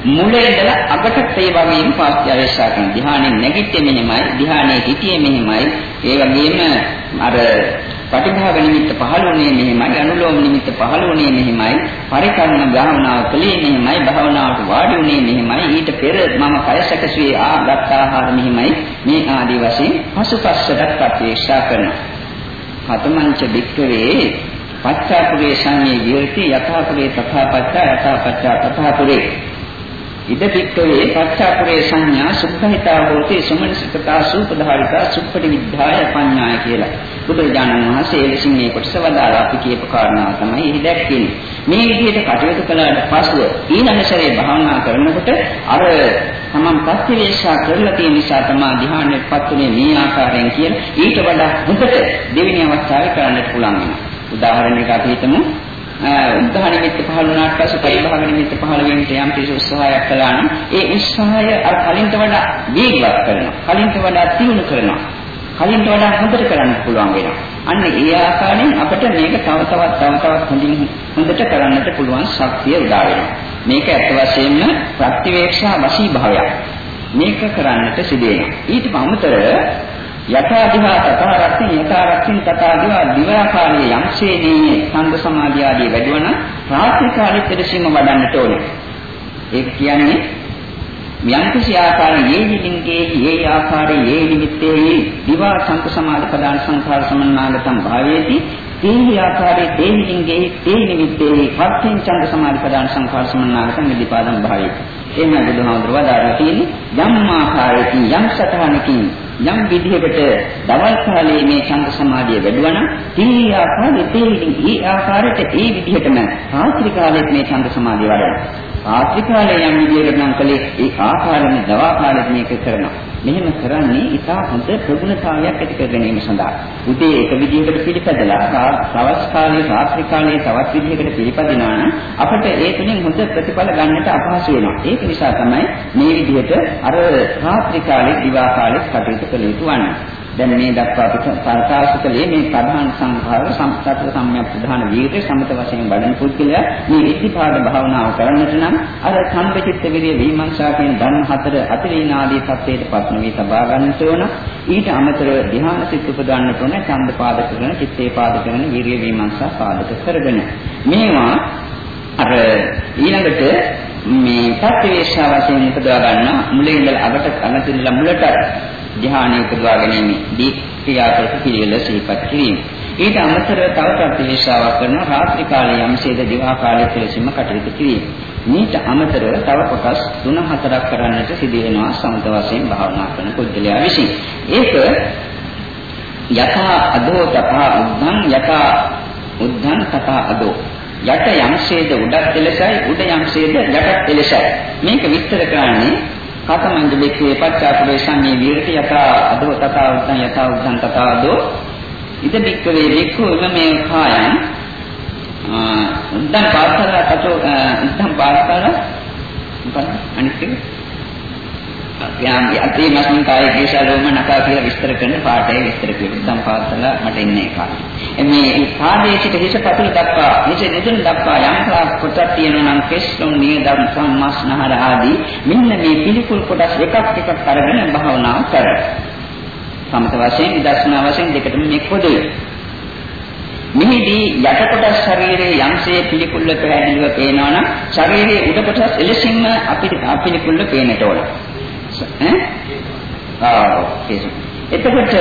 මුලින් ඉඳලා අගට ඒ වගේම පාස්ත්‍යවේශා කරන. ධ්‍යානෙ නැගිට්ටේ මෙහෙමයි ධ්‍යානයේ හිටියේ මෙහෙමයි. ඒ වගේම අර පටිභාග නිමිත්ත පහළුනේ මෙහෙමයි අනුලෝම නිමිත්ත පහළුනේ මෙහෙමයි. පරිකර්ම භාවනාව කලේ මෙහෙමයි භාවනාවට වාඩි උනේ මෙහෙමයි. ඊට පෙර මම කයසකසුවේ ආගත් ආහාර මෙහෙමයි. මේ ආදී වශයෙන් පසුපස්සට ප්‍රතික්ෂා කරනවා. හතමංච වික්කවේ පච්චාපුරේ සංයේ විහෙති යථාපුරේ තථාපච්චා යථාපච්චා තථාපුරේ. ඉද පිට්ඨවේ පච්චාපුරේ සංඥා සුද්ධහිතා හෝති සමනසිකතා සූපධාරිතා සුප්පටි විද්ධාය පඤ්ඤාය කියලා. බුදුරජාණන් වහන්සේ ඒ විසින් මේ කොටස වදාලා අපි කියපු කාරණාව තමයි එහි දැක්කේ. මේ විදිහට කටයුතු කළාට පසුව ඊළඟසරේ භාවනා කරනකොට අර තමන් ප්‍රතිවේක්ෂා කරලා තියෙන නිසා තමයි ධ්‍යානෙපත් උනේ මේ ආකාරයෙන් කියන ඊට වඩා හොඳට දෙවෙනි අවස්ථාවේ කරන්නට පුළුවන් වෙනවා. උදාහරණයක් අපි හිතමු උද්ධා නිමිත්ත පහළ වුණාට පස්සේ පරිභාග නිමිත්ත පහළ වෙන්නට යම් කිසි උත්සාහයක් කළා නම් ඒ උත්සාහය අර කලින්ට වඩා වේගවත් කරනවා. කලින්ට වඩා තියුණු කරනවා. කලින්ට වඩා හොඳට කරන්න පුළුවන් වෙනවා. අන්න ඒ ආකාරයෙන් අපිට මේක තව තවත් තව තවත් හොඳින් හොඳට කරන්නට පුළුවන් ශක්තිය උදා වෙනවා. මේක ඇත්ත වශයෙන්ම ප්‍රතිවේක්ෂා වශී භාවයක්. මේක කරන්නට සිදු වෙනවා. ඊට අමතරව යථා දිහා තථා රත්ති යථා රත්ති තථා දිවා දිවා කාලයේ යම්සේදී සංඝ සමාධිය ආදී වැඩිවන රාත්‍රී කාලයේ පෙරසීම වඩන්නට ඕනේ. ඒක කියන්නේ යම් කිසි ආකාරයේ යේ ලිංගේ යේ ආකාරයේ යේ නිමිත්තේ දිවා සංඝ සමාධි ප්‍රදාන සංඛාර සමන්නාගතම් භාවයේති තේහි ආකාරයේ තේහි ලිංගේ තේහි නිමිත්තේ වත්තිං ඡන්ද සමාධි ප්‍රදාන සංඛාර සමන්නාගතම් නිදිපාදම් භාවයේති. එහෙම බුදුහාමුදුරුවෝ දාලා තියෙන්නේ යම් ආකාරයකින් යම් සතහනකින් යම් විදිහකට දවල් කාලයේ මේ ඡන්ද සමාධිය වැඩුවා නම් ඒ ආකාරයට ඒ ආකාරයට ඒ විදිහටම රාත්‍රී කාලයේ මේ ඡන්ද සමාධිය වඩනවා. රාත්‍රී කාලයේ යම් විදිහකට නම් කලේ ඒ ආකාරයෙන් දවා කාලෙත් මේක කරනවා. මෙහෙම කරන්නේ ඉතා හොඳ ප්‍රගුණතාවයක් ඇති කර ගැනීම සඳහා. උදේ එක විදිහකට පිළිපදලා සවස් කාලේ රාත්‍රී කාලේ තවත් විදිහකට පිළිපදිනවා නම් අපිට ඒ තුලින් හොඳ ප්‍රතිඵල ගන්නට අපහසු වෙනවා. ඒක නිසා තමයි මේ විදිහට අර රාත්‍රී කාලේ දිවා කාලේ කටයුතු කළ යුතු වන්නේ. දැන් මේ දක්වා අපි ප්‍රකාශ කළේ මේ ප්‍රධාන සංඛාර සම්පතත් සම්‍යක් ප්‍රධාන වීර්ය සමත වශයෙන් වඩන පුද්ගලයා මේ ඉතිපාද භාවනාව කරන්නට නම් අර සම්පචිත්ත විරිය විමර්ශා කියන ධර්ම හතර අතිරීන ආදී තත්ත්වයට පත් නොවී තබා ගන්නට ඕන. ඊට අමතරව ධ්‍යාන සිත් උපදවන්නට ඕන ඡන්ද පාදක කරන චිත්තේ පාදක කරන විරිය විමර්ශා පාදක කරගෙන. මේවා අර ඊළඟට මේ ප්‍රතිවේශා වශයෙන් උපදවා ගන්න මුලින් ඉඳලා අගට කනතින්ලා මුලට ධ්‍යානය උපදවා ගැනීමදී ක්‍රියාපරක පිළිවෙල සිහිපත් කිරීම. ඊට අමතරව තව ප්‍රතිවේශාවක් කරන රාත්‍රී කාලයේ යම්සේද දිවා කාලයේ කෙලෙසින්ම කටයුතු කිරීම. මීට අමතරව තව කොටස් 3-4ක් කරන්නට සිදු වෙනවා සමත වශයෙන් භාවනා කරන පුද්ගලයා විසින්. ඒක යථා අදෝ තථා උද්ධං යථා උද්ධං තථා අදෝ යට යම්සේද උඩත් එලෙසයි උඩ යම්සේද යටත් එලෙසයි මේක විස්තර කරන්නේ කතමංජ බෙක්කේ පච්චාපලේ සංඤේ විරති යතා අදෝ තථා උද්දං යතා උද්දං තථා අදෝ. ඉද බික්කවේ බික්ඛු ඉමේ කායං උද්දං පාත්තල තතෝ උද්දං පාත්තල මොකක්ද අනිත් එක? යාම් යතේ මස්මින් කායේ කේශාලෝම නකා කියලා විස්තර කරන පාඩේ විස්තර කියනවා. සම්පාදතල මට ඉන්නේ ඒක. මේ පාදයේ සිට හිස පතුල දක්වා හිස දෙතුන් දක්වා යම් කොටක් තියෙනවා නම් කෙස්ලොම් නියදම් සම්මස්නහර ආදී මෙන්න මේ පිළිකුල් කොටස් එකක් එකක් අරගෙන භාවනා කරනවා. සමත වශයෙන් විදර්ශනා වශයෙන් දෙකටම මේ පොදුයි. මෙහිදී යට කොටස් ශරීරයේ යම්සේ පිළිකුල්ව පැහැදිලිව පේනවා නම් ශරීරයේ උඩ කොටස් එලෙසින්ම අපිට අපිළිකුල්ව පේන්නට ඕන. ඈ එතකොට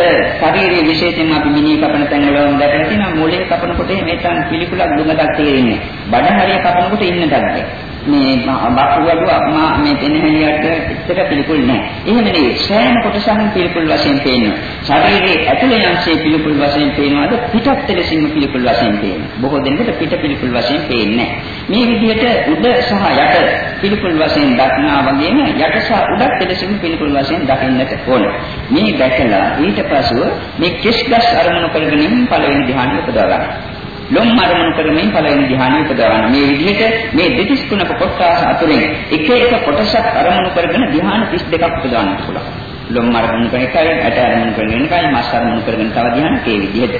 ශරීරයේ විශේෂයෙන්ම අපි මිනී කපන තැන්වල දැකලා තියෙනවා මොලේ කපනකොට මේ තන් පිළිකුලක් දුඟදක් තේරෙන්නේ. බඩ හරිය කපනකොට ඉන්න තැනක. මේ බක්කුවඩුව මා මේ පෙනහැලියට එච්චර පිළිකුල් නැහැ. එහෙම නෙවෙයි. සෑම කොටසක්ම පිළිකුල් වශයෙන් පේනවා. ශරීරයේ ඇතුළේ අංශයේ පිළිකුල් වශයෙන් පේනවාද පිටත් ලෙසින්ම පිළිකුල් වශයෙන් පේනවා. බොහෝ දෙනෙකුට පිට පිළිකුල් වශයෙන් පේන්නේ මේ විදිහට උඩ සහ යට පිළිකුල් වශයෙන් දක්නා වගේම යට සහ උඩත් ලෙසින්ම පිළිකුල් වශයෙන් දකින්නට ඕන. මේ දැකලා ඊට පසුව මේ කෙස් ගස් අරමුණු කරගෙන පළවෙනි ධ්‍යානෙ උපදවා ගන්නවා. ලොම් අරමුණු කරමින් පළවෙනි ධ්‍යානෙ උපදවන්න. මේ විදිහට මේ දෙතිස් තුනක කොටස් අතුරෙන් එක එක කොටසක් අරමුණු කරගෙන ධ්‍යාන 32ක් උපදවන්න පුළුවන්. ලොම් අරමුණු කරන එකයි, ඇට අරමුණු කරගෙන එකයි, මස් අරමුණු කරගෙන තව ධ්‍යාන ඒ විදිහට.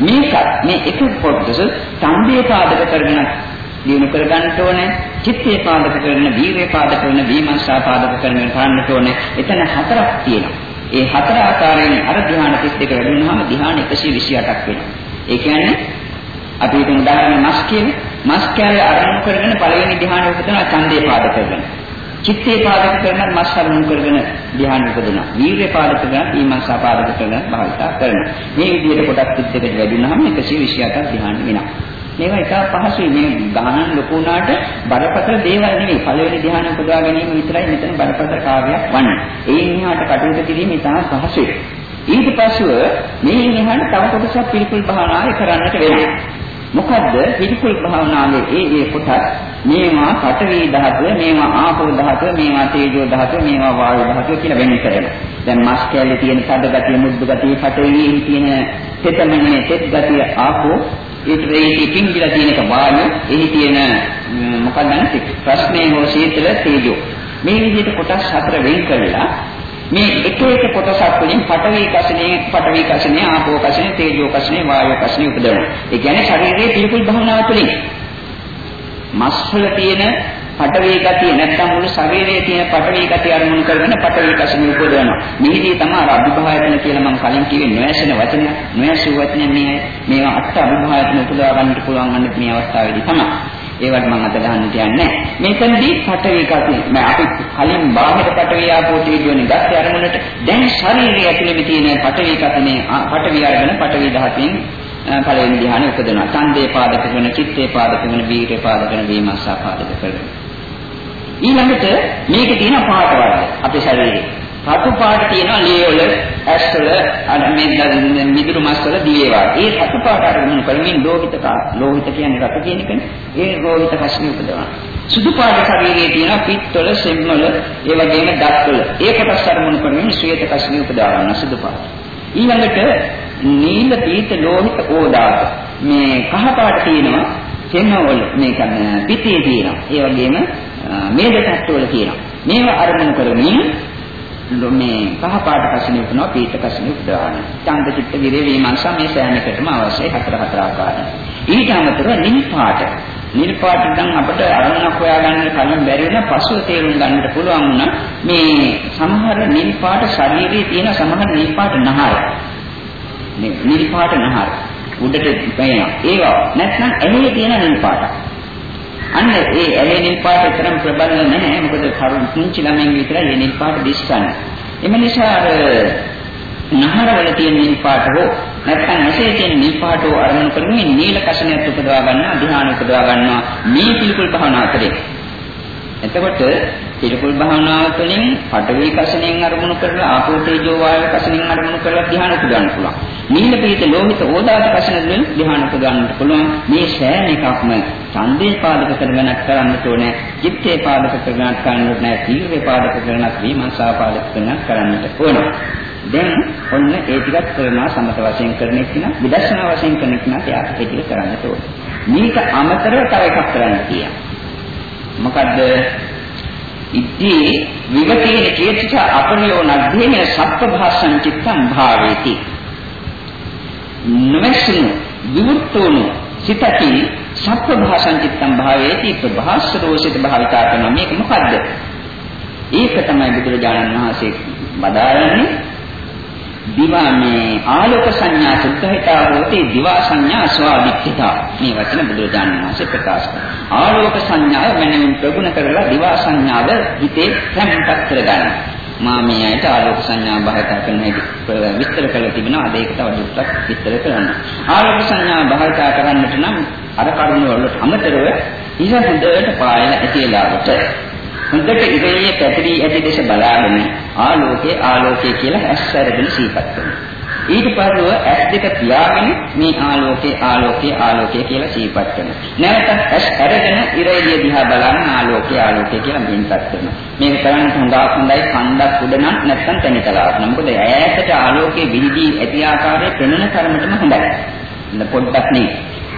මේක මේ එක කොටස සම්බේ පාදක කරගෙන දිනු කර ගන්නට ඕනේ චිත්තේ පාදක කරන වීර්ය පාදක කරන විමර්ශා පාදක කරන කරන්නට ඕනේ එතන හතරක් තියෙනවා ඒ හතර ආකාරයෙන් අර ධ්‍යාන 32 වැඩි වුණාම ධ්‍යාන 128ක් වෙනවා ඒ කියන්නේ අපි හිතමු උදාහරණ මස් කියන්නේ මස් කැලේ අරමුණු කරගෙන පළවෙනි ධ්‍යාන උපදිනවා ඡන්දේ පාදක කරගෙන. චිත්තේ පාදක කරන මස් අරමුණු කරගෙන ධ්‍යාන උපදිනවා. වීර්ය පාදක කරන ඊමංසා පාදක කරන භාවිතා කරනවා. මේ විදිහට කොටස් දෙකකට වැඩි වුණාම 128ක් ධ්‍යාන වෙනවා. මේවා ඉතා පහසුයි මේ ගානන් ලොකු වුණාට බරපතල දේවල් නෙවෙයි පළවෙනි ධ්‍යාන උපදවා ගැනීම විතරයි මෙතන බරපතල කාර්යයක් වන්නේ. ඒ නිහාට කටයුතු කිරීම ඉතා පහසුයි. ඊට පස්ව මේ නිහාට තව කොටසක් පිළිකුල් භාවනාවේ කරන්නට වෙනවා. මොකද්ද? පිළිකුල් භාවනාවේ ඒ ඒ කොටස් මේවා පඨවි ධාතුව මේවා ආපෝ ධාතුව මේවා තේජෝ ධාතුව මේවා වායු ධාතුව කියලා වෙන් කරනවා. දැන් මස් කැලේ තියෙන සද ගතිය මුද්දු ගතිය පඨවි තියෙන තෙතමනේ තෙත් ගතිය ආපෝ ඊට වෙයි පිංගිලා තියෙන එක වායු එහි තියෙන මොකක්ද? නැති ප්‍රශ්නේ හෝ සීතල තේජෝ. මේ විදිහට කොටස් හතර වෙන් කරලා මේ එක එක කොටසක් වලින් පඨවි කසනේ පඨවි කසනේ ආපෝ කසනේ තේජෝ කසනේ වායෝ කසනේ උපදවනවා. ඒ කියන්නේ ශරීරයේ පිළිකුල් භවනාව තුළින් මස් වල තියෙන පඨවි ගතිය නැත්නම් මුළු ශරීරයේ තියෙන පඨවි ගතිය අරමුණු කරගෙන පඨවි කසනේ උපදවනවා. මෙහිදී තමයි අභිභායතන කියලා මම කලින් කිව්වේ නොයසන වචන නොයසු වචන මේ මේවා අට අභිභායතන උපදවා ගන්නට පුළුවන් වන්නේ මේ අවස්ථාවේදී තමයි. ඒවට මම අත ගන්නට යන්නේ මේකෙන්දී පටවි කතිය මම අපි කලින් බාහිර පටවි ආපෝ තේජෝනි ගත්ත අරමුණට දැන් ශරීරය ඇතුළේ තියෙන පටවි කතිනේ පටවි අරගෙන පටවි ධාතයෙන් පළවෙනි ධ්‍යානෙ උපදිනවා. ඡන්දේ පාදක වෙන චිත්තේ පාදක වෙන බීරේ පාදක වෙන වීමස්සා පාදක කරගෙන ඊළඟට මේකේ තියෙන පාට වර්ග අපේ ශරීරේ රතු පාට තියෙනවා ලේ වල ඇස්වල අර මේ මිදුරු මස්වල දිවේවා. ඒ රතු පාට අරමුණු කරමින් ලෝහිත ලෝහිත කියන්නේ රත කියන එකනේ. ඒ ලෝහිත රශ්මිය උපදවනවා. සුදු පාට ශරීරයේ තියෙන පිත්වල, සෙම්වල, ඒ වගේම දත්වල ඒ කොටස් අරමුණු කරමින් ශ්වේත රශ්මිය උපදවා ගන්න සුදු පාට. ඊළඟට නීල පීත ලෝහිත ඕදාත මේ කහ පාට තියෙනවා සෙම්වල මේක පිතේ තියෙනවා. ඒ වගේම මේද තත්ත්වවල තියෙනවා. මේවා අරමුණු කරමින් මේ පහ පාට කසිනේ උපනවා පීත කසිනේ උපදවාන. ඡන්ද චිත්ත විරේ විමර්ශන මේ සෑම එකටම අවශ්‍යයි හතර හතර ආකාරයෙන්. ඊට අමතරව නිල් පාට. නිල් පාට නම් අපිට අරමුණක් හොයාගන්න කලින් බැරි වෙන පසුව තේරුම් ගන්නට පුළුවන් වුණා මේ සමහර නිල් පාට ශරීරයේ තියෙන සමහර නිල් පාට නහර. මේ නිල් පාට නහර උඩට පේනවා. ඒවා නැත්නම් ඇහි තියෙන නිල් පාට. අන්න ඒ ඇලේ නිල් පාට තරම් ප්‍රබල නැහැ. මොකද කරුණ පුංචි ළමයින් විතරයි මේ නිල් පාට දිස්සන්නේ. එම නිසා අර නහරවල තියෙන නිල් පාට හෝ නැත්නම් ඇසේ තියෙන නිල් පාට හෝ අරමුණු කරමින් නීල කෂණයත් උපදවා ගන්නවා, ධ්‍යාන උපදවා ගන්නවා. මේ පිළිකුල් භාවනා කරේ. එතකොට පිළිකුල් භාවනාව තුළින් පඨවි කෂණයෙන් අරමුණු කරලා ආපෝ තේජෝ වායව කෂණයෙන් අරමුණු කරලා ධ්‍යාන උපදවන්න පුළුවන්. නීල පීත ලෝහිත ඕදාත කෂණ වලින් ධ්‍යාන උපදවන්නට පුළුවන්. මේ සෑම එකක්ම ඡන්දේ පාදක කරගෙන කරන්නට ඕනේ. චිත්තේ පාදක කරගෙන කරන්නට නෑ. තීර්වේ පාදක කරගෙන විමර්ශා පාදක කරගෙන කරන්නට ඕනේ. දැන් ඔන්න ඒ ටිකක් කරනවා සමත වශයෙන් කරන එක නා විදර්ශනා වශයෙන් කරන එක නා එයාට ඒ ටික කරන්නට ඕනේ. මේක අමතරව තව එකක් කරන්න කියනවා. මොකද්ද ඉති විවතේන චේතස අපරියෝ නද්ධේන සත්පභාසං චිත්තං භාවේති. නමස්සුන විවෘතෝන සිතති සත්පභාසං චිත්තං භාවේති. ප්‍රභාස්රෝසිත භාවිතා කරන මේක මොකද්ද? ඒක තමයි බුදුරජාණන් වහන්සේ බදාරන්නේ. දිවා මේ ආලෝක සංඥා සුද්ධහිතා හෝති දිවා සංඥා ස්වාදිත්‍තිතා මේ වචන බුදුරජාණන් වහන්සේ ප්‍රකාශ කරනවා. ආලෝක සංඥාව මනමින් ප්‍රගුණ කරලා දිවා සංඥාව හිතේ සම්පත් කරගන්න. මා මේ ඇයිට ආලෝක සංඥා භාවිත කරන හැටි විස්තර කරලා තිබෙනවා. අද ඒක තව දුරටත් විස්තර කරන්න. ආලෝක සංඥා භාවිත කරන්නට නම් අර කරුණ වලට අමතරව ඉහ හොඳට පායන ඇතිලාවට හොඳට ඉරේ පැතිරී ඇති දේශ බලාගෙන ආලෝකේ ආලෝකේ කියලා ඇස් අරගෙන සීපත් කරනවා. ඊට පස්ව ඇස් දෙක පියාගෙන මේ ආලෝකේ ආලෝකේ ආලෝකේ කියලා සීපත් කරනවා. නැවත ඇස් අරගෙන ඉරේ දිහා බලන ආලෝකේ ආලෝකේ කියලා මෙන්පත් කරනවා. මේක කරන්න හොඳා හොඳයි කන්දක් උඩ නම් නැත්තම් තනිකලාවක්. මොකද ඈතට ආලෝකේ විහිදී ඇති ආකාරයේ පෙනෙන තරමටම හොඳයි. පොඩ්ඩක් නේ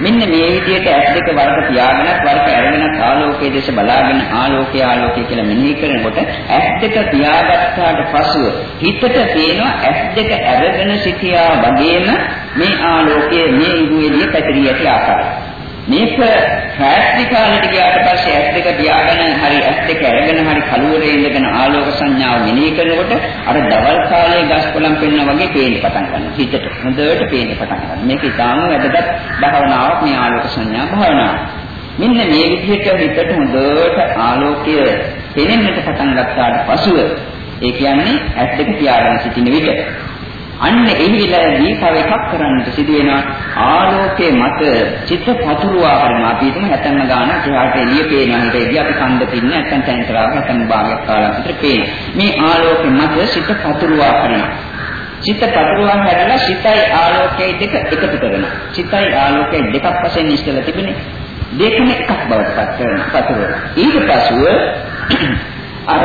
මෙන්න මේ විදිහට ඇස් දෙක වරක තියාගෙනත් වරක අරගෙන ආලෝකයේ දේශ බලාගෙන ආලෝකය ආලෝකය කියලා මෙනෙහි කරනකොට ඇස් දෙක තියාගත්තාට පසුව හිතට පේනවා ඇස් දෙක අරගෙන සිටියා වගේම මේ ආලෝකයේ මේ ඉරුවේදී පැතිරී ඇති ආකාරය. මේක රාත්‍රී කාලෙට ගියාට පස්සේ ඇස් දෙක පියාගෙන හරි ඇස් දෙක අරගෙන හරි කලුවරේ ඉඳගෙන ආලෝක සංඥාව මෙනෙහි කරනකොට අර දවල් කාලයේ ගස් කොළන් පෙන්නා වගේ පේන්න පටන් ගන්නවා. හිතට හොඳට පේන්න පටන් ගන්නවා. මේක ඉතාම වැදගත් භාවනාවක් මේ ආලෝක සංඥා භාවනාව. මෙන්න මේ විදිහට හිතට හොඳට ආලෝකය පෙනෙන්නට පටන් ගත්තාට පසුව ඒ කියන්නේ ඇස් දෙක පියාගෙන සිටින විට අන්න එහිලදී තව එකක් කරන්නට සිදු වෙනවා. ආලෝකයේ මත චිත්ත පතුරුවා කරන අපි හිතමු හැතැම්ම ගාන එහාට එළිය පේනවා. හිතේදී අපි කන්ද පින්න නැත්නම් තැන්තරාව නැත්නම් භාගයක් කාලයක් විතර පේන මේ ආලෝකයේ මත චිත්ත පතුරුවා කරනවා. චිත්ත පතුරුවා හැරලා සිතයි ආලෝකයේ දෙක එකතු කරනවා. සිතයි ආලෝකයේ දෙකක් වශයෙන් ඉස්සෙල්ලා තිබුණේ දෙකම එකක් බවට පත් කරන පතුරුවා. ඊට පසුව අර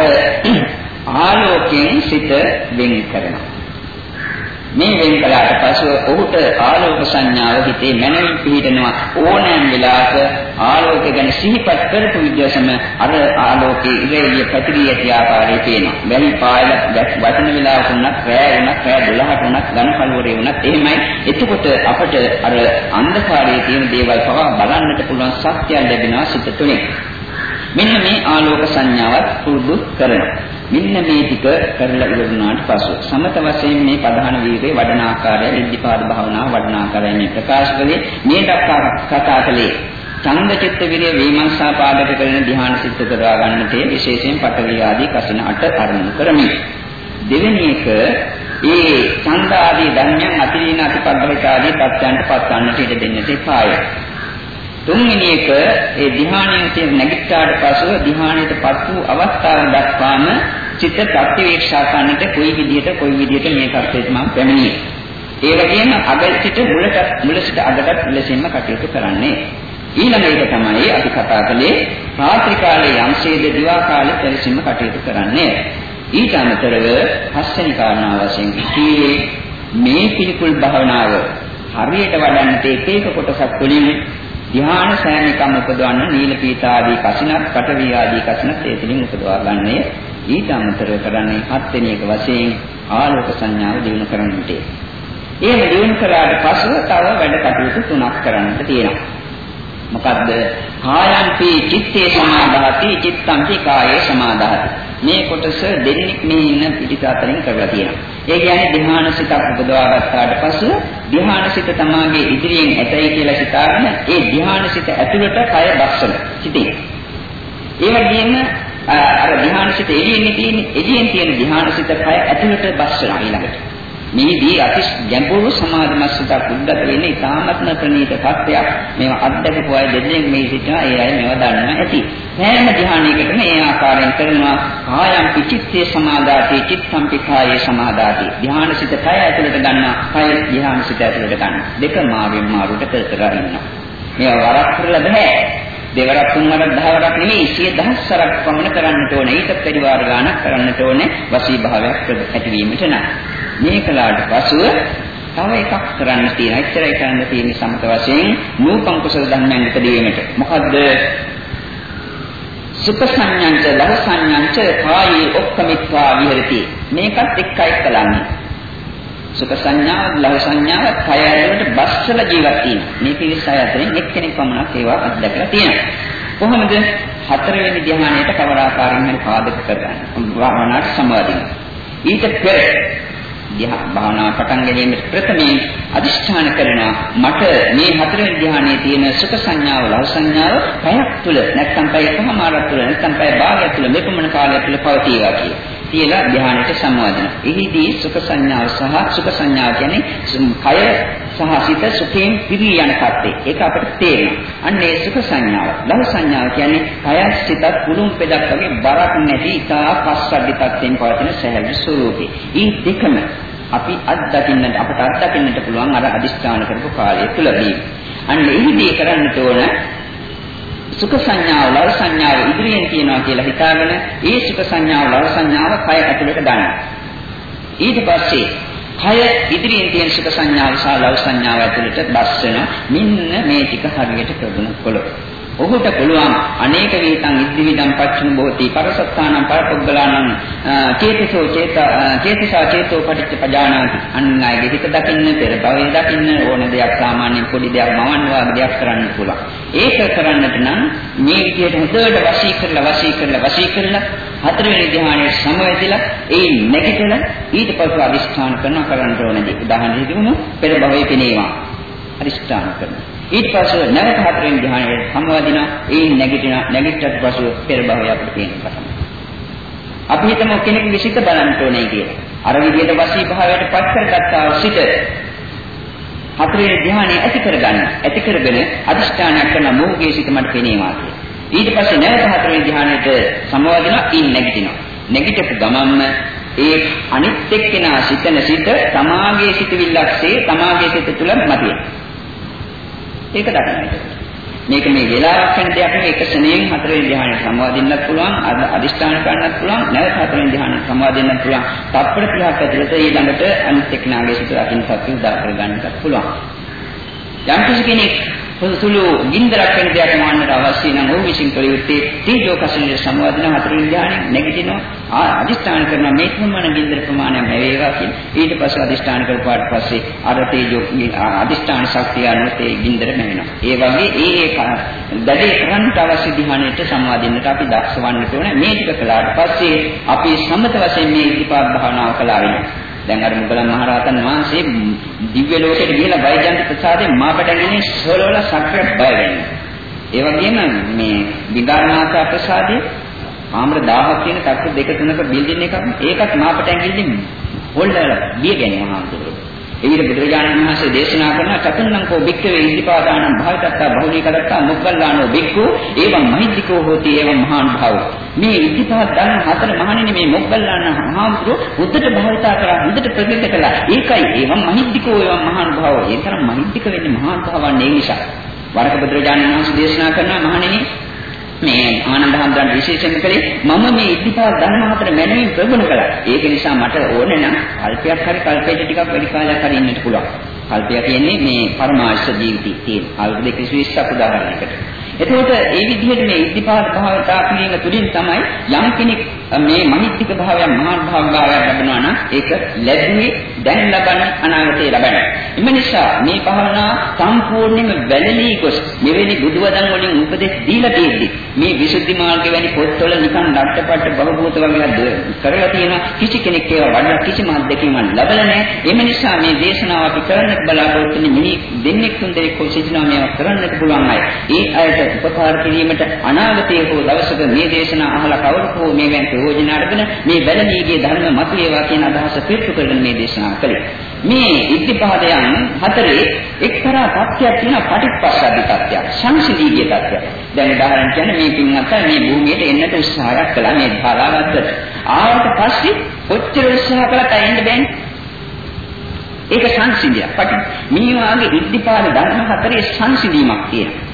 ආලෝකයෙන් සිත වෙන් කරනවා. මේ වෙන් කළාට පසුව ඔහුට ආලෝක සංඥාව හිතේ මනමින් පිහිටනවා ඕනෑම වෙලාවක ආලෝකය ගැන සිහිපත් කරපු විදිහසම අර ආලෝකයේ ඉරෙලිය පැතිරී ඇති ආකාරය පේනවා. බැලි පායල වචන වෙලාවක උනත් රැය උනත් රැය 12ට උනත් ඝන කලවරේ උනත් එහෙමයි. එතකොට අපට අර අන්ධකාරයේ තියෙන දේවල් පවා බලන්නට පුළුවන් ශක්තිය ලැබෙනවා සිත තුළින්. මෙන්න මේ ආලෝක සංඥාවත් පුරුදු කරනවා. මෙන්න මේ ටික කරලා ඉවරුනාට පසු. සමත වශයෙන් මේ ප්‍රධාන වීර්යයේ වඩන ආකාරය ඉද්ධිපාද භාවනාව වඩන ආකාරය මේ ප්‍රකාශ කළේ මේ දක්වා කතා කළේ. ඡන්ද චිත්ත විරිය විමර්ශා පාදක කරන ධ්‍යාන සිත් කරවා ගන්නට විශේෂයෙන් පටවිය ආදී කසින අට අරමුණු කරමි දෙවෙනි එක ඒ ඡන්ද ආදී ධර්මයන් අතිරීන අතිපද්ධිත ආදී තත්යන්ට පත්වන්නට ඉඩ දෙන්නට එපාය. තුන්වෙනි එක ඒ ධ්‍යානයෙන් නැගිට්ටාට පසුව ධ්‍යානයටපත් වූ අවස්ථාව දක්වාම සිත ප්‍රතිවීක්ෂා කරන්නට කොයි විදිහට කොයි විදිහට මේ කර්තව්‍යයට මම පැමිණියේ. ඒ වගේම අග සිට මුලට මුල සිට අගට ලෙසින්ම කටයුතු කරන්නේ. ඊළඟ එක තමයි අපි කතා කළේ රාත්‍රී කාලයේ යම්සේද දිවා කාලයේ පරිසින්ම කටයුතු කරන්නේ. ඊට අමතරව පස්වෙනි කාරණාව වශයෙන් කීවේ මේ පිළිකුල් භාවනාව හරියට වඩන්නට එක එක කොටසක් වලින් ධ්‍යාන සෑම එකම උපදවන්න නීල පීත ආදී කසිනක් කටවි ආදී කසිනක් ඒ තුලින් උපදවා ගන්නය ඊට අමතරව කරන්නේ හත්වෙනි එක වශයෙන් ආලෝක සංඥාව දිනු කරන්නට. එහෙම දිනු කරාට පසුව තව වැඩ කටයුතු තුනක් කරන්නට තියෙනවා. මොකද්ද? කායන්ති චිත්තේ සමාදාති චිත්තන්ති කායේ සමාදාති. මේ කොටස දෙන්නෙක් මේ ඉන්න පිටිත අතරින් කරලා තියෙනවා. ඒ කියන්නේ ධ්‍යාන සිතක් උපදවා ගත්තාට පසු ධ්‍යාන සිත තමාගේ ඉදිරියෙන් ඇතයි කියලා සිතාගෙන ඒ ධ්‍යාන සිත ඇතුළට කය බස්සන සිටින්. ඒ වගේම අර ධ්‍යාන සිත එළියෙන් තියෙන එළියෙන් තියෙන ධ්‍යාන සිත කය ඇතුළට බස්සන ඊළඟට. මේදී අති ගැඹුරු සමාධිමත් සිතක් උද්ගත වෙන්නේ ඉතාමත්ම ප්‍රණීත තත්ත්වයක්. මේවා අත්දැකපු අය දෙදෙනෙක් මේ සිටිනවා. ඒ අය මේවා දන්නවා ඇති. හැම ධ්‍යානයකටම මේ ආකාරයෙන් කරනවා. කායම් පිචිත්තේ සමාදාති චිත්තම් පිඛායේ සමාදාති. ධ්‍යාන සිත කය ඇතුළට ගන්නවා. කය ධ්‍යාන සිත ඇතුළට ගන්නවා. දෙක මාවෙන් මාරුට කර කර ඉන්නවා. මේවා වරක් කරලා බෑ. දෙවරක් තුන්වරක් දහවරක් නෙමෙයි සිය දහස්වරක් පමණ කරන්නට ඕනේ. ඊට පරිවාර ගානක් කරන්නට ඕනේ. වසී භාවයක් ඇතිවීමට නම්. මේ කලාට පසුව තව එකක් කරන්න තියෙනවා. එච්චරයි කරන්න තියෙන්නේ සමත වශයෙන් නූපං කුසල ධර්මයන් ඉදීමට. මොකද්ද? සුඛ සංඥාංච ලහ සංඥාංච කායේ ඔක්කමිත්වා විහෙරති. මේකත් එක්කයි කලන්නේ. සුඛ සංඥාව ලහ සංඥාව කය ඇතුළට බස්සල ජීවත් වීම. මේ පිළිසය අතරින් එක්කෙනෙක් පමණක් ඒවා අත්දැකලා තියෙනවා. කොහොමද හතරවෙනි ධ්‍යානයට කවර ආකාරයෙන් හරි පාදක කරගන්නේ? භාවනාවට සමාදින්න. ඊට පෙර ධ්‍යාන භාවනාව පටන් ගැනීමට ප්‍රථමයෙන් අදිෂ්ඨාන කරනවා මට මේ හතරවෙනි ධ්‍යානයේ තියෙන සුඛ සංඥාව ලහ සංඥාව පැයක් තුල නැත්නම් පැය එකමාරක් තුල නැත්නම් පැය භාගයක් තුල මෙපමණ කාලයක් තුල පවතිවා කියලා. කියලා ධ්‍යානෙට සම්වාදන. එහිදී සුඛ සංඥාව සහ සුඛ සංඥාව කියන්නේ කය සහ සිත සුඛයෙන් පිරී යන කත්තේ. ඒක අපිට තේරෙනවා. අන්න ඒ සුඛ සංඥාව. ලහ සංඥාව කියන්නේ කය සිතත් කුළුම් පෙදක් වගේ බරක් නැති ඉතා පස්සද්ධි තත්ත්වයෙන් පවතින සහැල්ලු ස්වરૂපේ. මේ දෙකම අපි අත්දකින්නට අපට අත්දකින්නට පුළුවන් අර අදිස්ථාන කරපු කාලය තුලදී. අන්න එහිදී කරන්නට ඕන සුඛ සංඥාව ලව සංඥාව ඉදිරියෙන් තියනවා කියලා හිතාගෙන ඒ සුඛ සංඥාව ලව සංඥාව කය ඇතුළට ගන්නවා. ඊට පස්සේ කය ඉදිරියෙන් තියෙන සුඛ සංඥාව සහ ලව සංඥාව ඇතුළට බස්සන මෙන්න මේ ටික හරියට ප්‍රගුණ කළොත් ඔහුට පුළුවන් අනේක වේතං ඉද්දිවිදං පච්චුන බොහෝති. පරසත්තානම් පරපොග්ගලානම් චේතසෝ චේත චේතසා චේතෝ පටිච්ච පජානාති. අන්නයිගේ හිත දකින්න පෙර භවයේ දකින්න ඕන දෙයක් සාමාන්‍ය පොඩි දෙයක් මවන්න වාගේ දෙයක් කරන්න පුළුවන්. ඒක කරන්නට නම් මේ විදිහට හොඳට වශී කරලා වශී කරලා වශී කරලා හතරවෙනි ධ්‍යානයේ සමවැදිලා ඒ නැගිටලා ඊට පස්ව අදිෂ්ඨාන කරන කරන්න ඕනේ උදාහරණයක් දුන්නු පෙර භවයේ පිනේවා. අදිෂ්ඨාන කරනවා. ඊට පස්ව නැවත හතරෙන් ධ්‍යානයේ සම්වදින ඒ නැගිටින නැගිට්ටත් පසු පෙර භවය අපිට පේන්න පටන් අපි හිතමු කෙනෙක් විසිත බලන්න ඕනේ කියලා. අර විදිහට වසී භාවයට පත් කරගත්තා සිට හතරේ ධ්‍යානයේ ඇති කරගන්න. ඇති කරගෙන අදිෂ්ඨානයක් කරන මොහුගේ සිත මට පෙනේවා කියලා. ඊට පස්සේ නැවත හතරේ ධ්‍යානයට සමවදිනවා ඊ නැගිටිනවා. නැගිටපු ගමන්ම ඒ අනිත් එක්කෙනා සිතන සිත තමාගේ සිතවිල්ලක්සේ තමාගේ සිත තුළ මතුවේ. ඒක දකින්නයි. මේක මේ වෙලාවක් වෙන දෙයක් නෙවෙයි එක ශනේන් හතරවෙනි ධ්‍යානෙ සම්වාදින්නත් පුළුවන් අදිෂ්ඨාන කරන්නත් පුළුවන් නැවත හතරවෙනි ධ්‍යානෙ සම්වාදින්නත් පුළුවන් තත්පර 30ක් ඇතුළත ඊළඟට අනිත් එක්නාගේ සිත අකින් සත්‍ය උදා කරගන්නත් පුළුවන් යම් කිසි කෙනෙක් සුළු ගින්දරක් වෙන දෙයක් මාන්නට අවශ්‍ය නම් ඔහු විසින් කළ යුත්තේ තීජෝ කසිනේ සම්වාදින හතරින් ධානයෙන් නැගිටිනවා. අදිෂ්ඨාන කරන මේ ප්‍රමාණ ගින්දර ප්‍රමාණය ලැබේවා කියන. ඊට පස්සේ අදිෂ්ඨාන කරපාට පස්සේ අර තීජෝ අදිෂ්ඨාන ශක්තිය අනුව ඒ ගින්දර නැවෙනවා ඒ වගේ ඒ ඒ දැඩි කරන්නට අවශ්‍ය ධානයට සම්වාදින්නට අපි දක්ෂ වන්නට ඕනේ. මේ ටික කළාට පස්සේ අපි සමත වශයෙන් මේ ඉතිපාද භාවනාව කළා වෙනවා. දැන් අර මුගලන් මහරහතන් වහන්සේ දිව්‍ය ලෝකෙට ගිහිලා බයිජන්ත ප්‍රසාදයෙන් මාපටගෙන සෝලවල සක්‍ර බය වෙන්නේ. ඒ වගේම මේ විදාරනාථ ප්‍රසාදයේ ආම්‍ර 1000ක් තියෙන තත්ත්ව දෙක තුනක බිල්ඩින් එකක් ඒකත් මාපටෙන් ගිහින් හොල්ලලා බිය ගැනීම හාමුදුරුවෝ. ඊට බුදුරජාණන් වහන්සේ දේශනා කරන චතුන්නම් කෝ භික්ඛවේ ඉදිපාදානං භාවිතත්තා බහුලීකරත්තා මුක්ඛල්ලානෝ භික්ඛු එවං මහිද්దికෝ හෝති එවං මහාන් භාව. මේ ඉදිපාදාන හතර මහණෙනි මේ මුක්ඛල්ලාන මහාමුතු උද්දට භාවිතා කරා උද්දට ප්‍රතිගත කළා. ඒකයි එවං මහිද්దికෝ එවං මහාන් භාව. ඒ තරම් මහිද්దిక වෙන්නේ මහාන් භාවන්නේ නිසා. වරක බුදුරජාණන් වහන්සේ දේශනා කරන මහණෙනි මේ ආනන්ද හැමදාන් විශේෂයෙන් කළේ මම මේ ඉද්ධිපාද ධර්ම හතර මැනවින් ප්‍රගුණ කළා. ඒක නිසා මට ඕනේ නම් කල්පයක් හරි කල්පයක ටිකක් වැඩි කාලයක් හරි ඉන්නත් පුළුවන්. කල්පය කියන්නේ මේ පරමාර්ථ ජීවිතය තියෙන. අවුරුදු 120ක් උදාහරණයකට. එතකොට ඒ විදිහට මේ ඉද්ධිපාද භාවතා කිරීම තුළින් තමයි යම් කෙනෙක් මේ මනිත්‍තික භාවයන් මහා භාවභාවයක් ලැබෙනවා නම් ඒක ලැබුණේ දැන් ලබන අනාගතේ ලබන. එම නිසා මේ භාවනා සම්පූර්ණයෙන්ම වැළලී ගොස් මෙවැනි බුදුවදන් වලින් උපදෙස් දීලා තියෙද්දි මේ විසුද්ධි මාර්ගය වැනි පොත්වල නිකන් ඩට්ටපට්ට බහූත වගේ කරලා තියෙන කිසි කෙනෙක් ඒවා වඩා කිසිම අත්දැකීමක් ලැබලා නැහැ. එම නිසා මේ දේශනාව අපි කරන්නට බලාපොරොත්තු වෙන්නේ මිනි දෙන්නෙක් තුන් දෙනෙක් හෝ සිටිනවා මේවා කරන්නට පුළුවන් අය. ඒ අයට උපකාර කිරීමට අනාගතයේ හෝ දවසක මේ දේශනා අහලා කවුරු හෝ මේවෙන් ප්‍රයෝජන අරගෙන මේ වැළඳීගේ ධර්ම මතුවේවා කියන අදහස පිටු කරගෙන මේ දේශනාව කළේ. මේ ඉද්ධිපාදයන් හතරේ එක්තරා තත්ත්වයක් තියෙන පටිච්චසමුප්පාද තත්ත්වයක්. සංසිඳීගේ තත්ත්වයක්. දැන් උදාහරණ කියන්නේ මේ පින්වත් මේ භූමියට එන්නට උත්සාහයක් කළා මේ බලාගත්තට. ආවට පස්සේ කොච්චර උත්සාහ කළත් එන්න බෑනේ. ඒක සංසිඳියක්. මේ වාගේ ඉද්ධිපාද ධර්ම හතරේ සංසිඳීමක් තියෙනවා.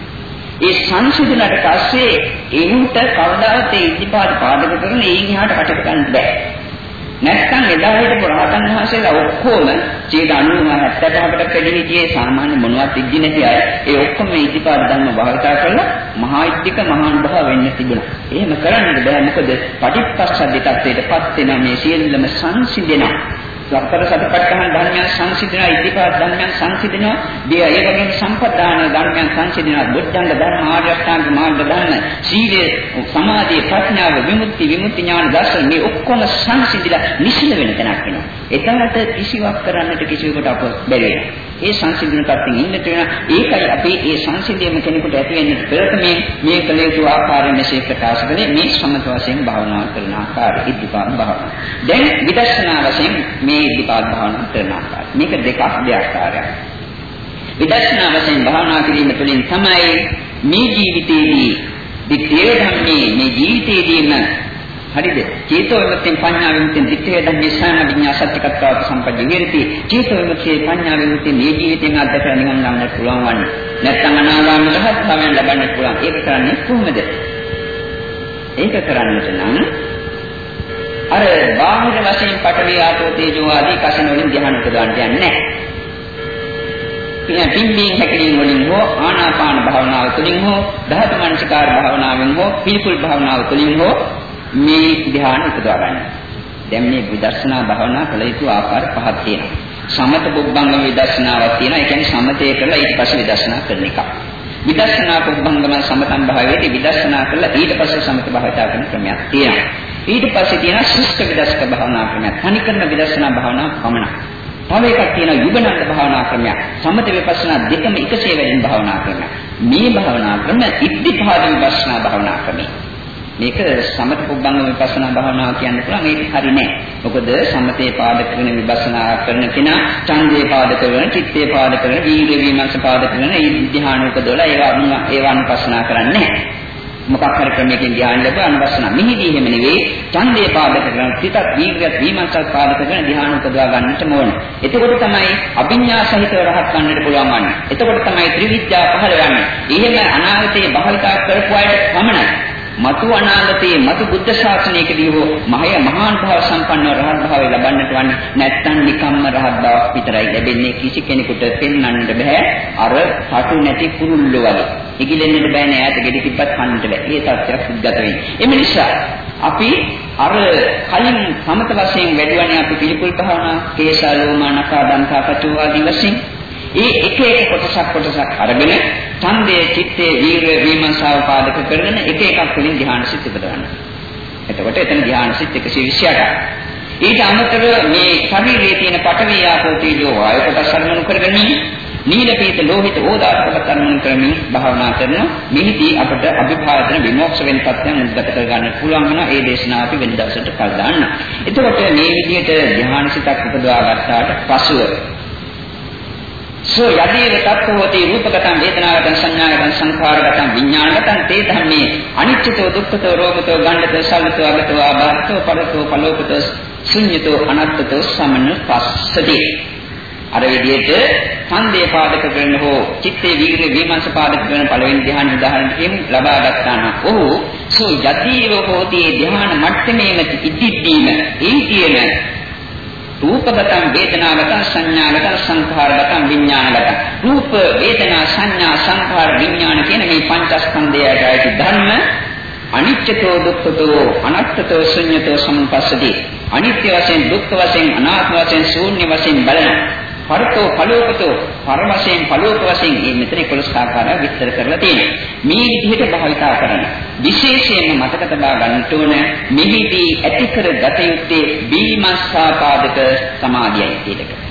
ඒ සංසිඳුණට පස්සේ එහුට කවදාවත් ඒ ඉද්ධිපාද පාදක කරන ඒන් එහාට කටට ගන්න බෑ. නැත්නම් එදා හිටපු රහතන් වහන්සේලා ඔක්කොම 90 78කට වැඩි හිටියේ සාමාන්‍ය මොනවත් ඉද්දි නැති අය ඒ ඔක්කොම මේ ඉද්ධිපාද ධර්ම භාවිතා කරලා මහා ඉද්ධික මහාන් භව වෙන්න තිබුණා. එහෙම කරන්නට බෑ මොකද පටිච්චසමුප්පාද තත්ත්වයටපත් වෙන මේ සියල්ලම සංසිඳෙනවා. සතර සතිපට්ඨාන ධර්මයන් සංසිඳනවා ඉද්ධිපාද ධර්මයන් සංසිඳනවා. දිය ඒ වගේම සම්පදාන ධර්මයන් සංසිඳනවා. බුද්ධංග ධර්ම ආර්ය අෂ්ටාංග මාර්ග ධර්ම සීලය සමාධිය ප්‍රඥාව විමුක්ති විමුක්ති ඥාන දර්ශන මේ ඔක්කොම සංසිඳිලා නිසිල වෙන තැනක් වෙනවා. එතනට කිසිවක් කරන්නට කිසිවෙකුට අප බැරි වෙනවා. ඒ සංසිඳන තත්ත්වෙන් ඉන්නට වෙන ඒකයි අපි ඒ සංසිඳීම කෙනෙකුට ඇති වෙන්නට ප්‍රථමයෙන් මේ කළ යුතු ආකාරය මෙසේ ප්‍රකාශ කළේ මේ සමත වශයෙන් භාවනා කරන ආකාරය ඉද්ධිපාද භාවනාව. දැන් විදර්ශනා වශයෙන් මේ ඉද්ධිපාද භාවනාව කරන ආකාරය. මේක දෙකක් දෙආකාරයක්. විදර්ශනා වශයෙන් භාවනා කිරීම තුළින් තමයි මේ ජීවිතයේදී දිත්තේ ධම්මේ මේ ජීවිතයේදීම හරිද? චේතෝ විමුක්තියෙන් පඤ්ඤා විමුක්තියෙන් දිත්තේ ධම්මේ සාන විඤ්ඤා සත්‍යකත්වාව සම්පජ්ජ විරති. චේතෝ විමුක්තියේ පඤ්ඤා විමුක්තියෙන් මේ ජීවිතයෙන් අත්දැක නිවන් ගන්නට පුළුවන් වන්නේ. නැත්නම් අනාගාමී රහත් භවයෙන් ලබන්නට පුළුවන්. ඒක කරන්නේ කොහොමද? ඒක කරන්නට නම් අර බාහිර වශයෙන් පඨවි ආපෝ තේජෝ ආදී කසන වලින් ධ්‍යාන උපදවන්න යන්නේ නැහැ. පින්බීන් හැකලින් වලින් හෝ ආනාපාන භාවනාව තුළින් හෝ ධාතු මනසිකාර භාවනාවෙන් හෝ පිළිකුල් භාවනාව තුළින් හෝ මේ ධ්‍යාන උපදවා ගන්න. දැන් මේ විදර්ශනා භාවනා කළ යුතු ආකාර පහක් තියෙනවා. සමත බුද්ධංගම විදර්ශනාවක් තියෙනවා. ඒ කියන්නේ සමතේ කරලා ඊට පස්සේ විදර්ශනා කරන එක. විදර්ශනා බුද්ධංගම සමතන් භාවයේදී විදර්ශනා කරලා ඊට පස්සේ සමත භාවිතා කරන ක්‍රමයක් තියෙනවා. ඊට පස්සේ තියෙනවා ශුෂ්ක විදර්ශක භාවනා ක්‍රමයක්. තනිකරන විදර්ශනා භාවනා පමණක්. තව එකක් තියෙනවා යුගනන්ද භාවනා ක්‍රමයක්. සමත විපස්සනා දෙකම එකසේ වැඩෙන භාවනා ක්‍රමයක්. මේ භාවනා ක්‍රම ඉද්ධිපාද විපස්සනා භාවනා ක්‍රමයි. මේක සමත පුබ්බංග විපස්සනා භාවනාව කියන්න පුළුවන් ඒක හරි නෑ. මොකද සමතේ පාදක කරන විපස්සනා කරන කෙනා ඡන්දේ පාදක කරන, චිත්තේ පාදක කරන, වීර්ය විමර්ශ පාදක කරන ඒ ධ්‍යාන උපදවලා ඒවා ඒවා අනුපස්සනා කරන්නේ නෑ. මොකක් හරි ක්‍රමයකින් ධ්‍යාන ලැබ අනුපස්සනා. මිහිදී එහෙම නෙවෙයි ඡන්දේ පාදක කරන, චිතත් වීර්යත් විමර්ශත් පාදක කරන ධ්‍යාන උපදවා ගන්නට ඕන. එතකොට තමයි අභිඥා සහිතව රහත් වන්නට පුළුවන් වන්නේ. එතකොට තමයි ත්‍රිවිද්‍යා පහළ වන්නේ. එහෙම අනාගතයේ භාවිතා කරපු අයට පමණයි මතු අනාගතයේ මතු බුද්ධ ශාසනයකදී හෝ මහය මහාන් භාව සම්පන්නව රහත් භාවය ලබන්නට වන්නේ නැත්නම් නිකම්ම රහත් බවක් විතරයි ලැබෙන්නේ කිසි කෙනෙකුට පෙන්වන්නට බෑ අර හටු නැති කුරුල්ලෝ වගේ. ඉගිලෙන්නට බෑ නෑ ඈත ගෙඩි තිබ්බත් කන්නට බෑ. ඒ තත්ත්වයක් සුද්ධත වෙන්නේ. එම නිසා අපි අර කලින් සමත වශයෙන් වැඩිවන්නේ අපි පිළිකුල් භාවනා, කේසාලෝමානකා දන්තා කටු ආදී වශයෙන් ඒ එක එක කොටසක් කොටසක් අරගෙන ඡන්දයේ චිත්තේ වීර්ය විමර්ශාව පාදක කරගෙන එක එකක් වලින් ධ්‍යාන සිත් උපදවන්න. එතකොට එතන ධ්‍යාන සිත් 128යි. ඊට අමතරව මේ ශරීරයේ තියෙන පඨවි ආපෝ තේජෝ වායු කොටස් අරමුණු කරගෙන නීල පීත ලෝහිත ඕදාත කොටස් අරමුණු කරමින් භාවනා කරන මෙහිදී අපට අභිභාජන විමෝක්ෂ වෙන තත්ත්වයන් උද්ගත කර ගන්න පුළුවන් වෙන ඒ දේශනාව අපි වෙන දවසට කල් දාන්න. එතකොට මේ විදිහට ධ්‍යාන සිතක් උපදවා ගත්තාට පසුව සෝ යදීව තත්ත්වෝති රූපගතං වේදනාගතං සංඥාගතං සංඛාරගතං විඥානගතං තේ ධම්මේ අනිච්චතෝ දුක්ඛතෝ රෝගතෝ ගණ්ඩතෝ සල්ලතෝ අගතෝ ආබාධතෝ පරතෝ පලෝකතෝ ශුඤ්ඤතෝ අනත්තතෝ සමන පස්සති. අර විදිහට ඡන්දේ පාදක කරන හෝ චිත්තේ වීර්ය විමර්ශ පාදක කරන පළවෙනි ධ්‍යාන උදාහරණකින් ලබා ගත්තා නම් ඔහු සෝ යදීව හෝති ධ්‍යාන මට්ටමේම ඉදිද්දීම ඒ කියන රූපගතං වේදනාගතං සංඥාගතං සංඛාරගතං විඥානගතං. රූප වේදනා සංඥා සංඛාර විඥාන කියන මේ පංචස්කන්ධයයි ඇති ධර්ම අනිත්‍යතෝ දුක්ඛතෝ අනත්තතෝ ශුන්‍යතෝ සම්පස්සති. අනිත්‍ය වශයෙන් දුක්ඛ වශයෙන් අනාත්ම වශයෙන් ශූන්‍ය වශයෙන් බලන. පරතෝ පලෝකතෝ පරමයෙන් පලෝක වශයෙන් මේ මෙතන 11 ආකාරය විස්තර කරලා තියෙනවා. මේ විදිහට භාවිතා කරන විශේෂයෙන්ම මතක තබා ගන්නට ඕන මෙහිදී ඇති කර ගත යුත්තේ බීමස්සාපාදක සමාධියයි කියලක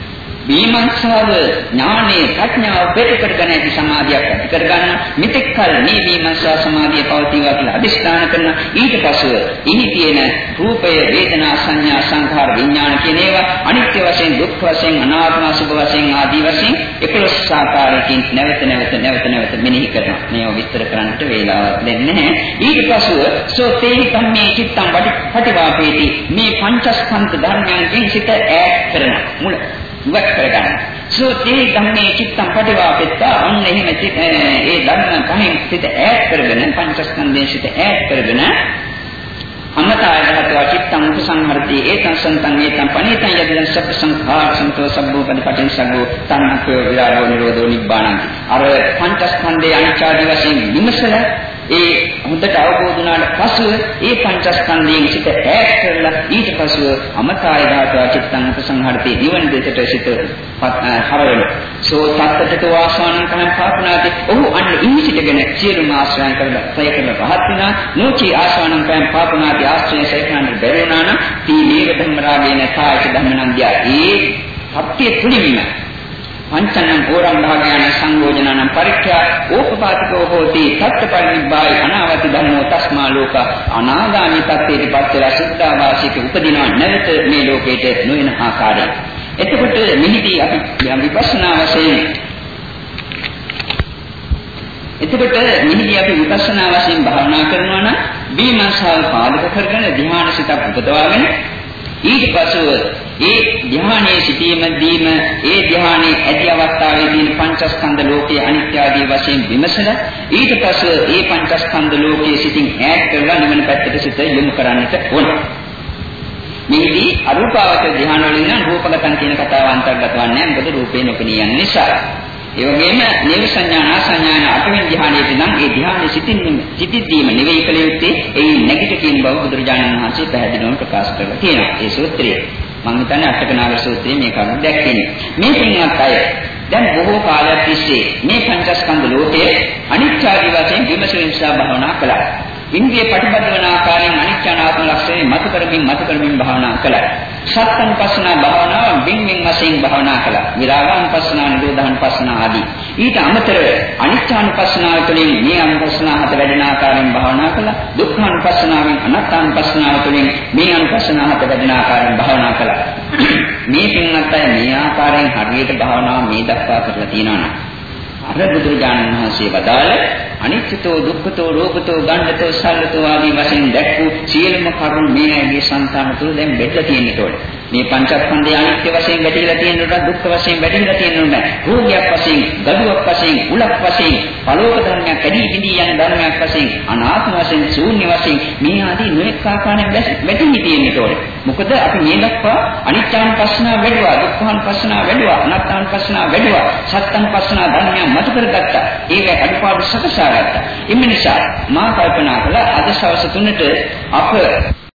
විමර්ශාව ඥානයේ ප්‍රඥාව පිට කරගෙන ඇති සමාධියක් ඇති කරගන්න මෙතෙක් කල මේ විමර්ශා සමාධිය පවතිවා කියලා අදිස්ථාන කරන ඊට පසුව ඉහි තියෙන රූපය වේදනා සංඥා සංඛාර විඥාන කියන ඒවා අනිත්‍ය වශයෙන් දුක් වශයෙන් අනාත්ම සුභ වශයෙන් ආදී වශයෙන් 11 ආකාරයකින් නැවත නැවත නැවත නැවත මෙනෙහි කරනවා. මේව විස්තර කරන්නට වේලාවක් දෙන්නේ නැහැ. ඊට පසුව සෝතේ කම්මේ චිත්තං පටිවාපේති. මේ පංචස්කන්ධ ධර්මයන්ගෙන් සිත ඈත් කරන මුල ඉවත් කරගන්න. සෝතේ ධම්මේ චිත්තං පටිවාපෙත්තා අන්න එහෙම ඒ ධර්ම පහෙන් සිත ඈත් කරගෙන පංචස්කන්ධයෙන් සිත ඈත් කරගෙන අමතාය ධාතව චිත්තං උපසංහරති ඒතං සන්තං ඒතං පණිතං යදිදං සබ්බ සංඛාර සන්තෝ සබ්බෝ පටිපටින් සග්ගෝ තන්නක්ඛය විරාගෝ නිරෝධෝ නිබ්බාණං අර පංචස්කන්ධයේ අනිච්චාදි වශයෙන් විමසලා ඒ හොඳට අවබෝධ වුණාට පසුව ඒ පංචස්කන්ධයෙන් සිත ඈත් කරලා ඊට පසුව අමතාය ධාතුව චිත්තං උපසංහරති නිවන දෙසට සිත හරවන. සෝ තත්තට වාසානං කහං පාපනාති. ඔහු අන්න ඉහි සිටගෙන සියලුම ආශ්‍රයන් කරලා ප්‍රය කරලා රහත් වෙනා නෝචි ආසානං කහං පාපනාති ආශ්‍රය සේකනන් බැරිුණා නම් තී නීව ධම්ම රාගේන කායික ධම්මනන්දියා ඒ සත්‍ය තුලින්ම පංචනම් ඕරම් භාගයන සංයෝජනනම් පරික්ඛ්‍යා ඕපපාතිකෝ හෝති සත්‍යපරිනිබ්බායි අනාවති ධම්මෝ තස්මා ලෝක අනාගාමී තත්ත්වයට පත් වෙලා සුද්ධාවාසික උපදිනවා නැවත මේ ලෝකයට නොයන ආකාරය. එතකොට මෙහිදී අපි විපස්සනා වශයෙන් එතකොට මෙහිදී අපි විපස්සනා වශයෙන් භාවනා කරනවා නම් විමර්ශාව පාදක කරගෙන ධ්‍යාන සිතක් උපදවාගෙන ඊට පස්ව ඒ ධ්‍යානයේ සිටීමදීම ඒ ධ්‍යානයේ ඇති අවස්ථාවේ තියෙන පංචස්කන්ධ ලෝකයේ අනිත්‍ය ආදී වශයෙන් විමසලා ඊට පස්ව ඒ පංචස්කන්ධ ලෝකයේ සිටින් ඈත් කරලා නිවන පැත්තට සිත යොමු කරන්නට ඕන. මේදී අරූපාවචර ධ්‍යාන වලින් නම් රූපගතන් කියන කතාව අන්තර්ගත වන්නේ මොකද රූපේ නොපෙනී යන නිසා. ඒ වගේම නේව සංඥාන සංඥාන අටවෙනි ධ්‍යානයේදී නම් ඒ ධ්‍යානයේ සිටින් සිටිද්දීම නෙවෙයි කල යුත්තේ ඒ නැගිට කියන බව බුදුරජාණන් වහන්සේ පැහැදිලිවම ප්‍රකාශ කරලා තියෙනවා. ඒ සූත්‍රය. මම හිතන්නේ අටකනාගර සූත්‍රයේ මේ කරුණ දැක්කේ. මේ පින්වත් අය දැන් බොහෝ කාලයක් තිස්සේ මේ පංචස්කන්ධ ලෝකයේ අනිත්‍ය ආදී වශයෙන් විමසීම නිසා භවනා කළා. ඉන්ද්‍රිය ප්‍රතිබද්ධ වන ආකාරයෙන් අනිත්‍ය අනාත්ම ලක්ෂණය මත කරමින් මත කරමින් භවනා කළා. සත්සංපස්සනා භාවනාව බින්මින් වශයෙන් භාවනා කළා. විරාගානුපස්සනා, නිරෝධානුපස්සනා ආදී. ඊට අමතරව අනිත්‍යානුපස්සනාව තුළින් මේ අනුපස්සනා හත වැඩෙන ආකාරයෙන් භාවනා කළා. දුක්ඛානුපස්සනාවෙන් අනාත්මානුපස්සනාව තුළින් මේ අනුපස්සනා හත වැඩෙන ආකාරයෙන් භාවනා කළා. මේ පින්වත් අය මේ ආකාරයෙන් හරියට භාවනාව මේ දක්වා කරලා තියෙනවා නම් අර බුදුරජාණන් වහන්සේ වදාළ අනිත්‍යතෝ දුක්ඛතෝ රෝගතෝ ගණ්ඩතෝ සල්ලතෝ ආදී වශයෙන් දැක්වූ සියලුම කරුණු මේ ඇගේ సంతාන තුළ දැන් බෙදලා තියෙන්නට ඕනේ. මේ පංචස්කන්ධය අනිත්‍ය වශයෙන් වැටිලා තියෙනවා දුක්ඛ වශයෙන් වැටිලා තියෙනවා රෝගයක් වශයෙන් ගඩුවක් වශයෙන් උලක් වශයෙන් පලෝක ධර්මයක් ඇදී බිඳී යන ධර්මයක් වශයෙන් අනාත්ම වශයෙන් ශූන්‍ය වශයෙන් මේ ආදී නොඑක ආකාරයෙන් වැටෙන්නේ තියෙන්නට ඕනේ. මොකද අපි මේ දක්වා අනිත්‍යානුපස්සනාව වැඩුවා දුක්ඛානුපස්සනාව වැඩුවා අනාත්මානුපස්සනාව වැඩුවා සත්‍යානුපස්සනාව ධර්මයන් මත කරගත්තා. ඒක අඩුපාඩු සකසා ගත්තා. එම නිසා මා කල්පනා කළා අද සවස් තුනට අප